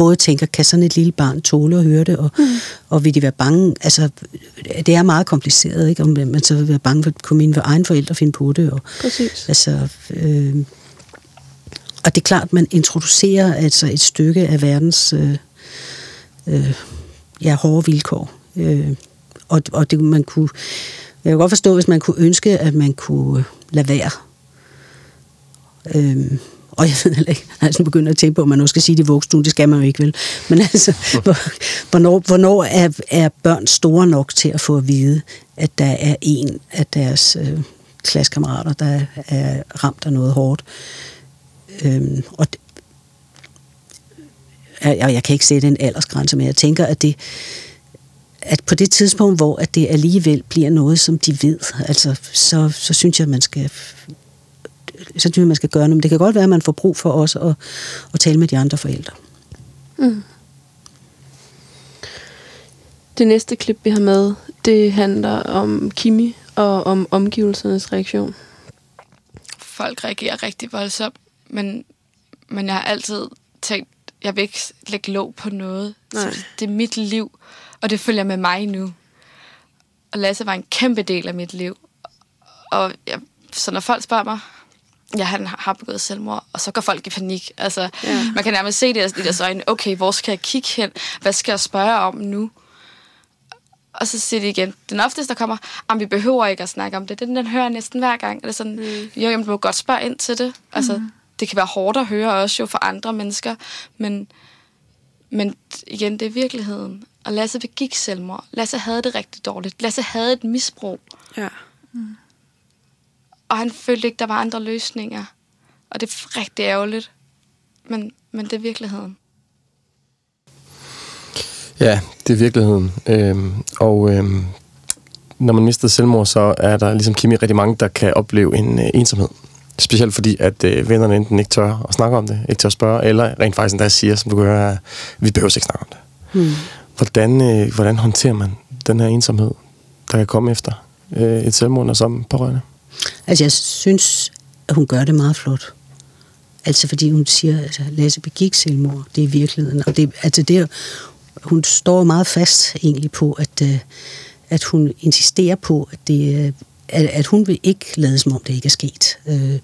både tænker, kan sådan et lille barn tåle at høre det, og, mm. og vil de være bange, altså det er meget kompliceret, ikke? om man så vil være bange for at komme ind ved egen forældre og finde på det, og, Præcis. Altså, øh, og det er klart, man introducerer altså et stykke af verdens øh, øh, ja, hårde vilkår. Øh, og og det, man kunne, jeg kan godt forstå, hvis man kunne ønske, at man kunne lade være. Øh, og jeg ved heller ikke, altså begynder at tænke på, at man nu skal sige det i vuggestuen, det skal man jo ikke, vel? Men altså, hvor- hvornår, hvornår er, er børn store nok til at få at vide, at der er en af deres øh, klassekammerater, der er ramt af noget hårdt? Øhm, og det, jeg, jeg kan ikke sætte en aldersgrænse, men jeg tænker, at det, at på det tidspunkt, hvor at det alligevel bliver noget, som de ved, altså, så, så synes jeg, at man skal så synes jeg, man skal gøre noget. Men det kan godt være, at man får brug for også at, at tale med de andre forældre. Mm. Det næste klip, vi har med, det handler om Kimi og om omgivelsernes reaktion. Folk reagerer rigtig voldsomt, men, men jeg har altid tænkt, jeg vil ikke lægge låg på noget. Nej. Så det er mit liv, og det følger med mig nu. Og Lasse var en kæmpe del af mit liv. Og jeg, så når folk spørger mig, ja, han har begået selvmord, og så går folk i panik. Altså, ja. Man kan nærmest se det i deres øjne. Okay, hvor skal jeg kigge hen? Hvad skal jeg spørge om nu? Og så siger de igen, den ofteste, der kommer, om vi behøver ikke at snakke om det. Den, den hører jeg næsten hver gang. Eller sådan, mm. jo, jamen, du må godt spørge ind til det. Altså, mm. det kan være hårdt at høre også jo for andre mennesker, men, men igen, det er virkeligheden. Og Lasse begik selvmord. Lasse havde det rigtig dårligt. Lasse havde et misbrug. Ja. Og han følte ikke, der var andre løsninger. Og det er rigtig ærgerligt. Men, men det er virkeligheden. Ja, det er virkeligheden. Øhm, og øhm, når man mister selvmord, så er der ligesom Kimi rigtig mange, der kan opleve en øh, ensomhed. Specielt fordi, at øh, vennerne enten ikke tør at snakke om det, ikke tør at spørge, eller rent faktisk endda siger, som du kan høre, vi behøver ikke snakke om det. Hmm. Hvordan, øh, hvordan håndterer man den her ensomhed, der kan komme efter øh, et selvmord og som pårørende? Altså, jeg synes, at hun gør det meget flot. Altså, fordi hun siger, at altså, Lasse begik selvmord. Det er virkeligheden. Og det, altså, det, hun står meget fast egentlig på, at, øh, at hun insisterer på, at, det, øh, at, at hun vil ikke lade som om det ikke er sket. Øh,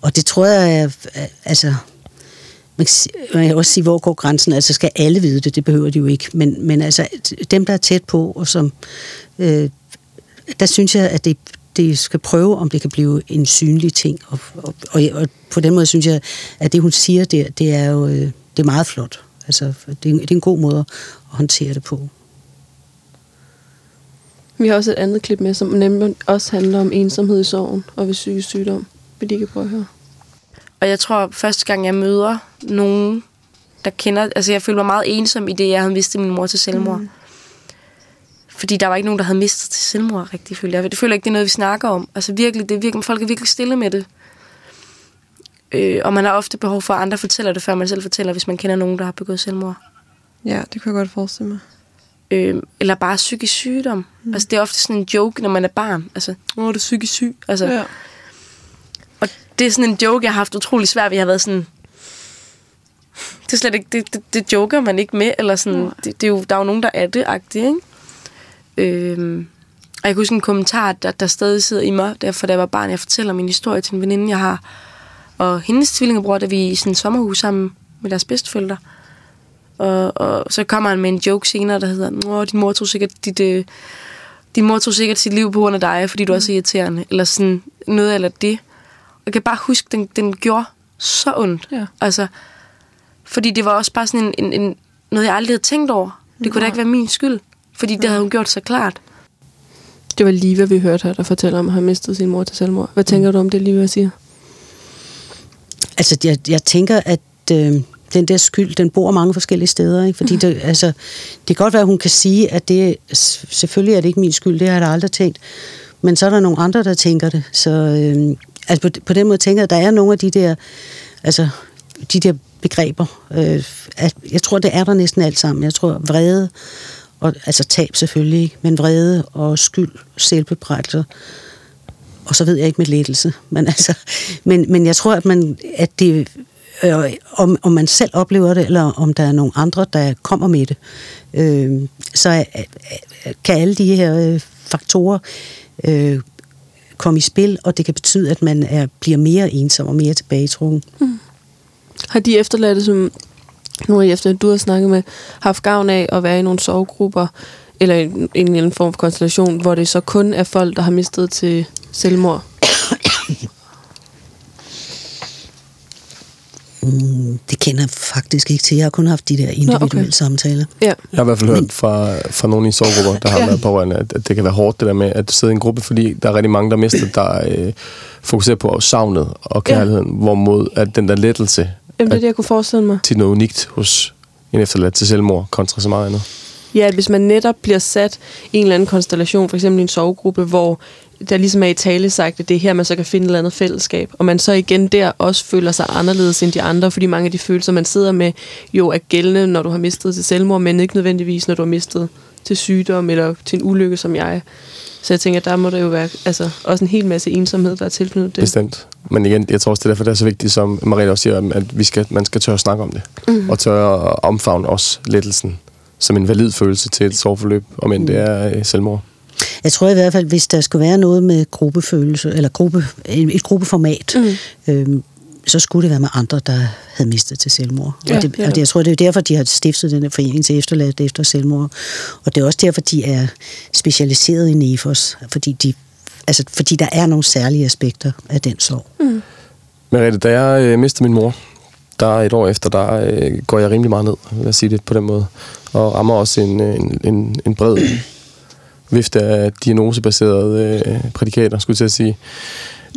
og det tror jeg, øh, altså, man kan også sige, hvor går grænsen? Altså, skal alle vide det? Det behøver de jo ikke. Men, men altså, dem, der er tæt på, og som... Øh, der synes jeg, at det, det skal prøve, om det kan blive en synlig ting. Og, og, og, og på den måde synes jeg, at det, hun siger, det, det er jo øh, det er meget flot. Altså, det, er, det er en god måde at håndtere det på. Vi har også et andet klip med, som nemlig også handler om ensomhed i sorgen og ved psykisk sygdom. Vil de ikke prøve at høre? Og jeg tror, første gang jeg møder nogen, der kender... Altså, jeg følte mig meget ensom i det, jeg havde mistet min mor til selvmord. Mm. Fordi der var ikke nogen, der havde mistet til selvmord, rigtig, føler jeg. Det føler ikke, det er noget, vi snakker om. Altså virkelig, det virkelig, folk er virkelig stille med det. Øh, og man har ofte behov for, at andre fortæller det, før man selv fortæller, hvis man kender nogen, der har begået selvmord. Ja, det kan jeg godt forestille mig. Øh, eller bare psykisk sygdom. Mm. Altså, det er ofte sådan en joke, når man er barn. Altså, åh, du er psykisk syg. Altså, Ja. og det er sådan en joke, jeg har haft utrolig svært ved. Jeg har været sådan... Det er slet ikke... Det, det, det joker man ikke med, eller sådan... Det, det er jo, der er jo nogen, der er det, agtigt, ikke? Øhm, og jeg kan huske en kommentar, der, der stadig sidder i mig, derfor da jeg var barn. Jeg fortæller min historie til en veninde, jeg har. Og hendes tvillingebror, da vi er i sådan et sommerhus sammen med deres bedsteforældre. Og, og så kommer han med en joke senere, der hedder, Åh, din mor tog sikkert dit, øh, din mor tog sikkert sit liv på grund af dig, fordi du er så irriterende. Eller sådan noget eller det. Og jeg kan bare huske, den, den gjorde så ondt. Ja. Altså, fordi det var også bare sådan en, en, en, noget, jeg aldrig havde tænkt over. Det kunne da ikke være min skyld. Fordi det havde hun gjort så klart. Det var Liva, vi hørte her, der fortæller om, at han mistet sin mor til selvmord. Hvad tænker du om det, Liva siger? Altså, jeg, jeg tænker, at øh, den der skyld, den bor mange forskellige steder. Ikke? Fordi det, altså, det kan godt være, at hun kan sige, at det selvfølgelig er det ikke min skyld, det har jeg da aldrig tænkt. Men så er der nogle andre, der tænker det. Så øh, altså på, på den måde tænker jeg, at der er nogle af de der, altså, de der begreber. Øh, at, jeg tror, det er der næsten alt sammen. Jeg tror, vrede, og, altså tab selvfølgelig ikke, men vrede og skyld, selvbebrejdelse, og så ved jeg ikke med lettelse. Men, altså, men, men jeg tror, at, man, at det, øh, om, om man selv oplever det, eller om der er nogle andre, der kommer med det, øh, så øh, øh kan alle de her øh, faktorer øh, komme i spil, og det kan betyde, at man er, bliver mere ensom og mere tilbagetrukken. Mm. Har de efterladte, som nogle af de efter, du har snakket med, haft gavn af at være i nogle sovegrupper, eller en, en eller anden form for konstellation, hvor det så kun er folk, der har mistet til selvmord? Mm, det kender jeg faktisk ikke til. Jeg har kun haft de der individuelle okay. samtaler. Ja. Jeg har i hvert fald hørt fra, fra nogle i sovegrupper, der har Ja. været pårørende, at, at det kan være hårdt det der med at sidde i en gruppe, fordi der er rigtig mange, der mister, der øh, fokuserer på savnet og kærligheden, ja. hvorimod at den der lettelse Jamen, det er det, jeg kunne forestille mig. til noget unikt hos en efterladt til selvmord, kontra så meget andet. Ja, at hvis man netop bliver sat i en eller anden konstellation, for eksempel en sovegruppe, hvor der ligesom er i tale sagt, at det er her, man så kan finde et eller andet fællesskab. Og man så igen der også føler sig anderledes end de andre, fordi mange af de følelser, man sidder med, jo er gældende, når du har mistet til selvmord, men ikke nødvendigvis, når du har mistet til sygdom eller til en ulykke som jeg. Så jeg tænker, der må der jo være altså, også en hel masse ensomhed, der er tilknyttet det. Bestemt. Men igen, jeg tror også, det er derfor, det er så vigtigt, som Marie også siger, at vi skal, man skal tør at snakke om det. Mm. Og tør at omfavne også lettelsen som en valid følelse til et sorgforløb, om end det er øh, selvmord. Jeg tror i hvert fald, hvis der skulle være noget med gruppefølelse, eller gruppe, et, et gruppeformat, mm. øhm, så skulle det være med andre, der havde mistet til selvmord. Ja, og, det, ja. og det, jeg tror, det er derfor, de har stiftet den her forening til efterladt efter selvmord. Og det er også derfor, de er specialiseret i NEFOS, fordi, de, altså, fordi der er nogle særlige aspekter af den sorg. Mm. Merete, da jeg øh, mistede min mor, der et år efter, der øh, går jeg rimelig meget ned, lad os sige det på den måde, og rammer også en, øh, en, en, en bred vifte af diagnosebaserede øh, prædikater, skulle jeg til at sige.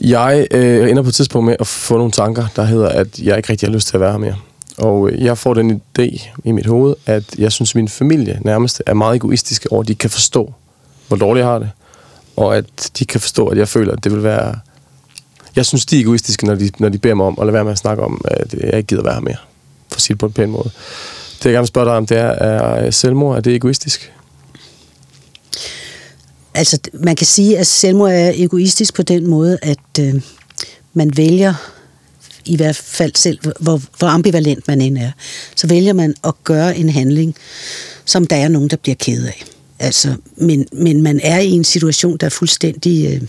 Jeg øh, ender på et tidspunkt med at få nogle tanker, der hedder, at jeg ikke rigtig har lyst til at være her mere. Og øh, jeg får den idé i mit hoved, at jeg synes, at min familie nærmest er meget egoistiske over, at de kan forstå, hvor dårligt jeg har det. Og at de kan forstå, at jeg føler, at det vil være... Jeg synes, de er egoistiske, når de, når de beder mig om at lade være med at snakke om, at jeg ikke gider være her mere. For at sige det på en pæn måde. Det jeg gerne vil spørge dig om, det er, er selvmord, er det egoistisk? Altså, man kan sige, at selvmord er egoistisk på den måde, at øh, man vælger, i hvert fald selv, hvor, hvor ambivalent man end er, så vælger man at gøre en handling, som der er nogen, der bliver ked af. Altså, men, men man er i en situation, der er fuldstændig øh,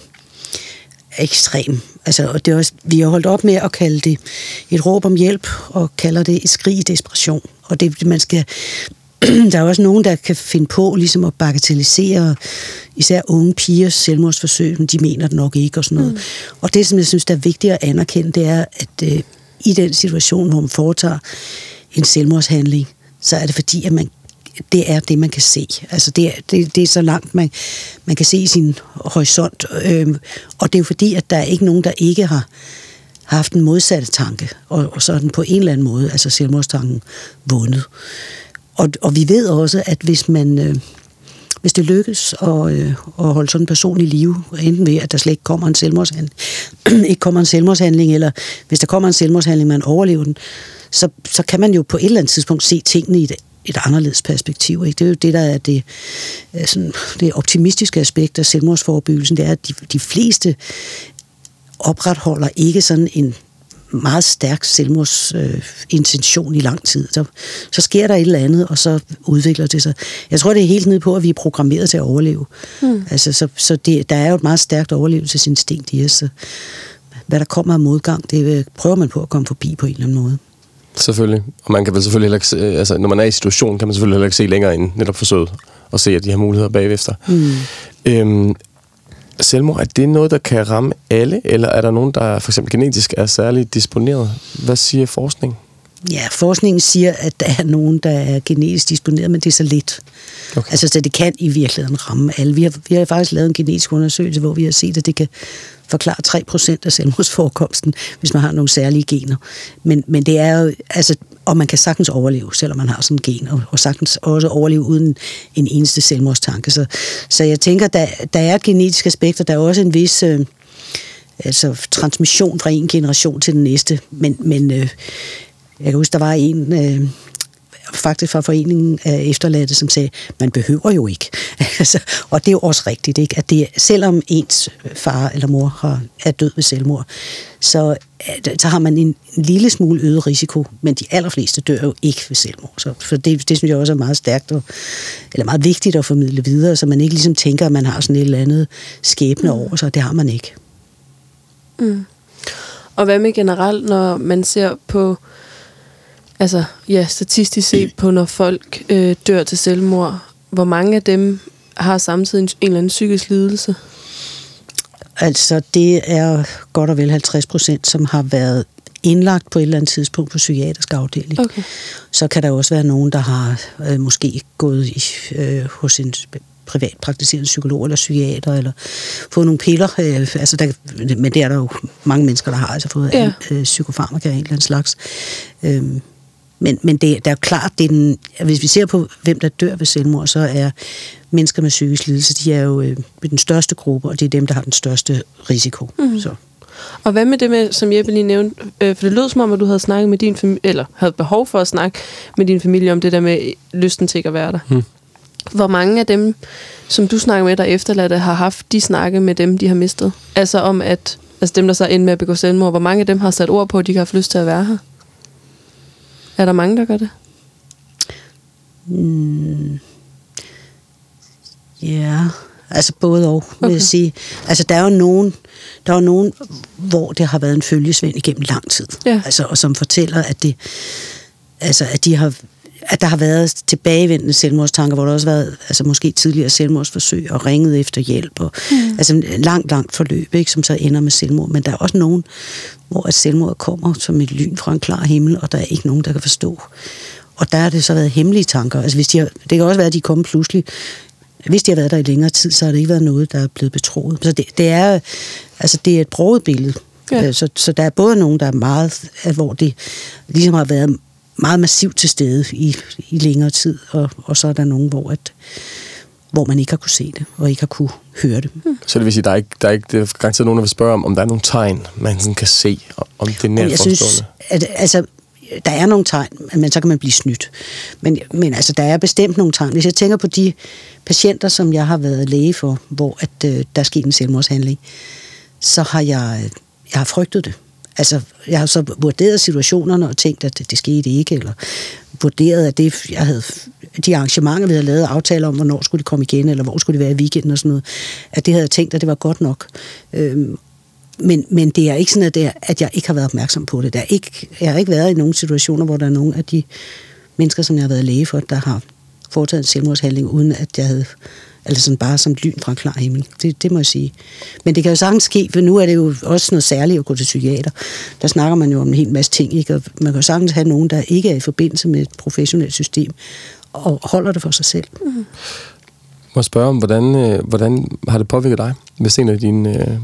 ekstrem. Altså, og det er også, vi har holdt op med at kalde det et råb om hjælp, og kalder det et skrig i desperation. Og det, man skal, der er også nogen, der kan finde på ligesom at bagatellisere især unge pigers selvmordsforsøg, men de mener det nok ikke og sådan noget. Mm. Og det, som jeg synes, der er vigtigt at anerkende, det er, at øh, i den situation, hvor man foretager en selvmordshandling, så er det fordi, at man det er det, man kan se. Altså det, er, det, det er så langt, man, man kan se i sin horisont. Øhm, og det er jo fordi, at der er ikke nogen, der ikke har haft en modsatte tanke, og, og så er den på en eller anden måde, altså selvmordstanken, vundet. Og, og vi ved også, at hvis man... Øh, hvis det lykkes at, øh, at holde sådan en person i live, enten ved, at der slet ikke kommer en selvmordshandling, ikke kommer en selvmordshandling, eller hvis der kommer en selvmordshandling, man overlever den, så, så kan man jo på et eller andet tidspunkt se tingene i et, et anderledes perspektiv. Ikke? Det er jo det, der er det, er sådan, det optimistiske aspekt af selvmordsforebyggelsen, det er, at de, de fleste opretholder ikke sådan en meget stærk selvmordsintention øh, i lang tid. Så, så sker der et eller andet, og så udvikler det sig. Jeg tror, det er helt nede på, at vi er programmeret til at overleve. Mm. Altså, så så det, der er jo et meget stærkt overlevelsesinstinkt i os. Hvad der kommer af modgang, det øh, prøver man på at komme forbi på en eller anden måde. Selvfølgelig. Og man kan vel selvfølgelig heller ikke, se- altså, når man er i situationen, kan man selvfølgelig heller ikke se længere end netop forsøget og se, at de har muligheder bagefter. Mm. Øhm, selvmord, er det noget, der kan ramme alle, eller er der nogen, der for eksempel genetisk er særligt disponeret? Hvad siger forskning? Ja, forskningen siger, at der er nogen, der er genetisk disponeret, men det er så lidt. Okay. Altså, så det kan i virkeligheden ramme alle. Vi har, vi har faktisk lavet en genetisk undersøgelse, hvor vi har set, at det kan forklare 3% af selvmordsforekomsten, hvis man har nogle særlige gener. Men, men det er jo, altså, og man kan sagtens overleve, selvom man har sådan en gen, og, og sagtens også overleve uden en eneste selvmordstanke. Så, så jeg tænker, der, der er et genetisk aspekt, og der er også en vis øh, altså, transmission fra en generation til den næste. Men, men øh, jeg kan huske, der var en... Øh, faktisk fra foreningen af efterladte, som sagde, man behøver jo ikke. altså, og det er jo også rigtigt, ikke? at det, selvom ens far eller mor har, er død ved selvmord, så, øh, så har man en, en lille smule øget risiko, men de allerfleste dør jo ikke ved selvmord. Så, for det, det synes jeg også er meget stærkt, og, eller meget vigtigt at formidle videre, så man ikke ligesom tænker, at man har sådan et eller andet skæbne over sig. Det har man ikke. Mm. Og hvad med generelt, når man ser på, altså ja, statistisk set på, når folk øh, dør til selvmord, hvor mange af dem har samtidig en, en eller anden psykisk lidelse? Altså, det er godt og vel 50 procent, som har været indlagt på et eller andet tidspunkt på psykiatrisk afdeling. Okay. Så kan der også være nogen, der har øh, måske gået i, øh, hos en privat praktiserende psykolog eller psykiater, eller fået nogle piller. Øh, altså der, men det er der jo mange mennesker, der har altså fået Ja. øh, psykofarmaka af en eller anden slags. Øh, Men, men det, der er jo klart, det er den, hvis vi ser på, hvem der dør ved selvmord, så er mennesker med psykisk lidelse, de er jo øh, den største gruppe, og det er dem, der har den største risiko. Mm. Så. Og hvad med det med, som Jeppe lige nævnte, øh, for det lød som om, at du havde snakket med din familie, eller havde behov for at snakke med din familie om det der med lysten til at være der. Hmm. Hvor mange af dem, som du snakker med, der er efterladte, har haft de snakke med dem, de har mistet? Altså om at, altså dem, der så ender med at begå selvmord, hvor mange af dem har sat ord på, at de ikke har haft lyst til at være her? Er der mange, der gør det? Mm. Ja, altså både og, vil Okay. jeg sige. Altså, der er jo nogen, der er nogen, hvor det har været en følgesvend igennem lang tid. Ja. Altså, og som fortæller, at det, altså, at de har at der har været tilbagevendende selvmordstanker, hvor der også har været altså måske tidligere selvmordsforsøg og ringet efter hjælp. Og, mm. Altså langt, langt forløb, ikke, som så ender med selvmord. Men der er også nogen, hvor at selvmord kommer som et lyn fra en klar himmel, og der er ikke nogen, der kan forstå. Og der har det så været hemmelige tanker. Altså hvis de har, det kan også være, at de er kommet pludselig. Hvis de har været der i længere tid, så har det ikke været noget, der er blevet betroet. Så det, det er, altså det er et broget billede. Ja. Ja. Så, så der er både nogen, der er meget, hvor det ligesom har været meget massivt til stede i, i længere tid, og, og så er der nogen, hvor, at, hvor man ikke har kunne se det, og ikke har kunne høre det. Mm. Så det vil sige, der er ikke, der er ikke det er garanteret nogen, der vil spørge om, om der er nogle tegn, man sådan kan se, om det er nært jeg synes, at, altså, der er nogle tegn, men så kan man blive snydt. Men, men altså, der er bestemt nogle tegn. Hvis jeg tænker på de patienter, som jeg har været læge for, hvor at, øh, der er sket en selvmordshandling, så har jeg, jeg har frygtet det. Altså, jeg har så vurderet situationerne og tænkt, at det, det skete ikke, eller vurderet, at det, jeg havde, de arrangementer, vi havde lavet, aftaler om, hvornår skulle de komme igen, eller hvor skulle de være i weekenden og sådan noget, at det havde jeg tænkt, at det var godt nok. Øhm, men, men det er ikke sådan, at, det er, at jeg ikke har været opmærksom på det. Der er ikke, jeg har ikke været i nogle situationer, hvor der er nogen af de mennesker, som jeg har været læge for, der har foretaget en selvmordshandling, uden at jeg havde altså sådan bare som lyn fra en klar himmel. Det, det må jeg sige. Men det kan jo sagtens ske, for nu er det jo også noget særligt at gå til psykiater. Der snakker man jo om en hel masse ting, ikke? og man kan jo sagtens have nogen, der ikke er i forbindelse med et professionelt system, og holder det for sig selv. Mm. Må jeg spørge om, hvordan, øh, hvordan har det påvirket dig, hvis en af dine øh,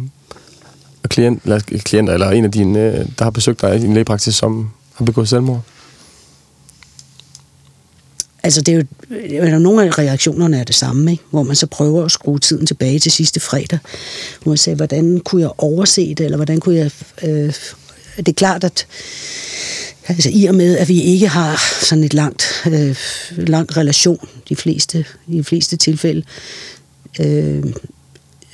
klient, eller, klienter, eller en af dine, øh, der har besøgt dig i din lægepraksis, som har begået selvmord? Altså, det er jo, eller nogle af reaktionerne er det samme, ikke? hvor man så prøver at skrue tiden tilbage til sidste fredag. Hvor man siger, hvordan kunne jeg overse det, eller hvordan kunne jeg... Øh, det er klart, at altså, i og med, at vi ikke har sådan et langt, øh, lang relation, de fleste, i de fleste tilfælde, øh,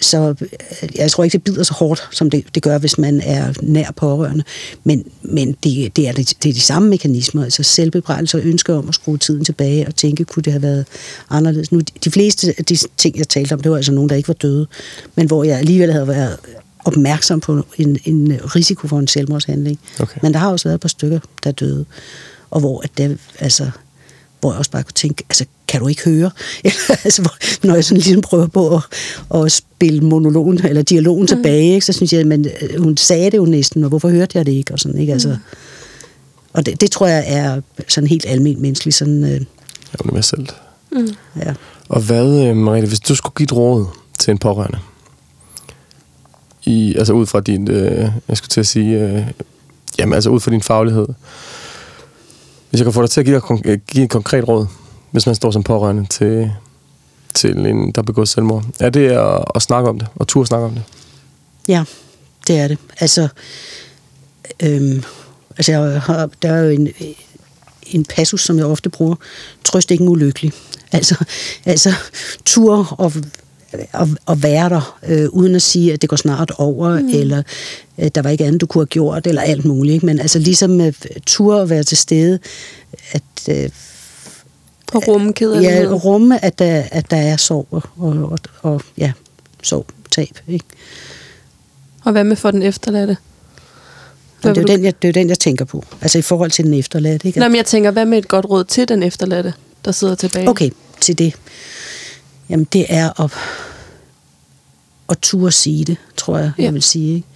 så øh, jeg tror ikke, det bider så hårdt, som det, det gør, hvis man er nær pårørende. Men, men det, det, er, det, det er de samme mekanismer, altså selvbebrejdelse og ønsker om at skrue tiden tilbage og tænke, kunne det have været anderledes. Nu, de fleste af de ting, jeg talte om, det var altså nogen, der ikke var døde, men hvor jeg alligevel havde været opmærksom på en, en risiko for en selvmordshandling. Okay. Men der har også været et par stykker, der er døde, og hvor at det, altså, hvor jeg også bare kunne tænke, altså, kan du ikke høre? altså, hvor, når jeg sådan ligesom prøver på at, at spille monologen, eller dialogen mm. tilbage, ikke, så synes jeg, men øh, hun sagde det jo næsten, og hvorfor hørte jeg det ikke? Og, sådan, ikke? Altså, og det, det tror jeg er sådan helt almindeligt menneskeligt. Sådan, øh, Ja, universelt. Mm. ja. Og hvad, øh, Mariette, hvis du skulle give et råd til en pårørende, i, altså ud fra din, øh, jeg skulle til at sige, øh, jamen altså ud fra din faglighed, hvis jeg kan få dig til at give, dig give et konkret råd, hvis man står som pårørende til, til en, der har begået selvmord, er det at, at snakke om det, og turde snakke om det? Ja, det er det. Altså, øhm, altså jeg har, der er jo en, en passus, som jeg ofte bruger. Trøst ikke en ulykkelig. Altså, altså tur og, og, og være der, øh, uden at sige, at det går snart over, mm. eller øh, der var ikke andet, du kunne have gjort, eller alt muligt. Ikke? Men altså ligesom øh, tur at være til stede, at øh, Og rumme kederlighed. ja, rumme, at der, at der er sorg og, og, og, ja, sorg, tab. Ikke? Og hvad med for den efterladte? Og det, er du- den, jeg, det er den, jeg tænker på. Altså i forhold til den efterladte. Ikke? Nå, men jeg tænker, hvad med et godt råd til den efterladte, der sidder tilbage? Okay, til det. Jamen, det er at, at turde sige det, tror jeg, Ja. jeg vil sige. Ikke?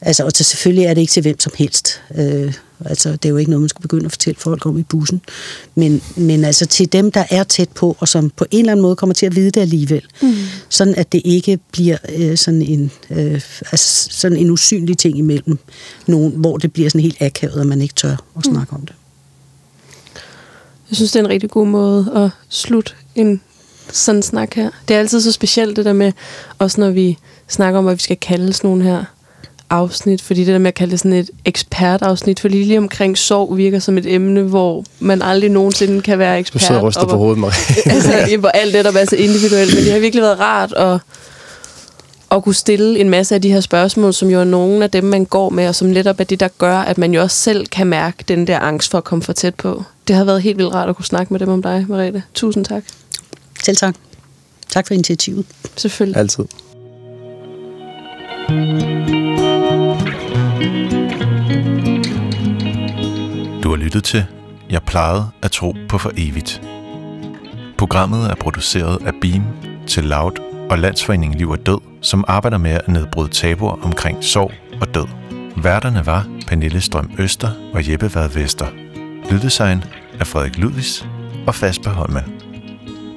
Altså, og til, selvfølgelig er det ikke til hvem som helst. Øh, altså, det er jo ikke noget, man skal begynde at fortælle folk om i bussen. Men, men altså til dem, der er tæt på, og som på en eller anden måde kommer til at vide det alligevel. Mm. Sådan, at det ikke bliver øh, sådan, en, øh, altså, sådan en usynlig ting imellem nogen, hvor det bliver sådan helt akavet, og man ikke tør at snakke om det. Jeg synes, det er en rigtig god måde at slutte en sådan snak her. Det er altid så specielt det der med, også når vi snakker om, hvad vi skal kalde sådan nogle her afsnit, fordi det der med at kalde det sådan et ekspertafsnit, fordi lige omkring sorg virker som et emne, hvor man aldrig nogensinde kan være Du ekspert. sidder og ryster og på hovedet, Marie. altså, hvor alt det der er så individuelt, men det har virkelig været rart at, at kunne stille en masse af de her spørgsmål, som jo er nogle af dem, man går med, og som netop er det, der gør, at man jo også selv kan mærke den der angst for at komme for tæt på. Det har været helt vildt rart at kunne snakke med dem om dig, Mariette. Tusind tak. Selv tak. Tak for initiativet. Selvfølgelig. Altid. Du har lyttet til Jeg plejede at tro på for evigt. Programmet er produceret af Beam til Loud og Landsforeningen Liv og Død, som arbejder med at nedbryde tabuer omkring sorg og død. Værterne var Pernille Strøm Øster og Jeppe Vad Vester. Lyddesign af Frederik Ludvigs og Fasper Holman.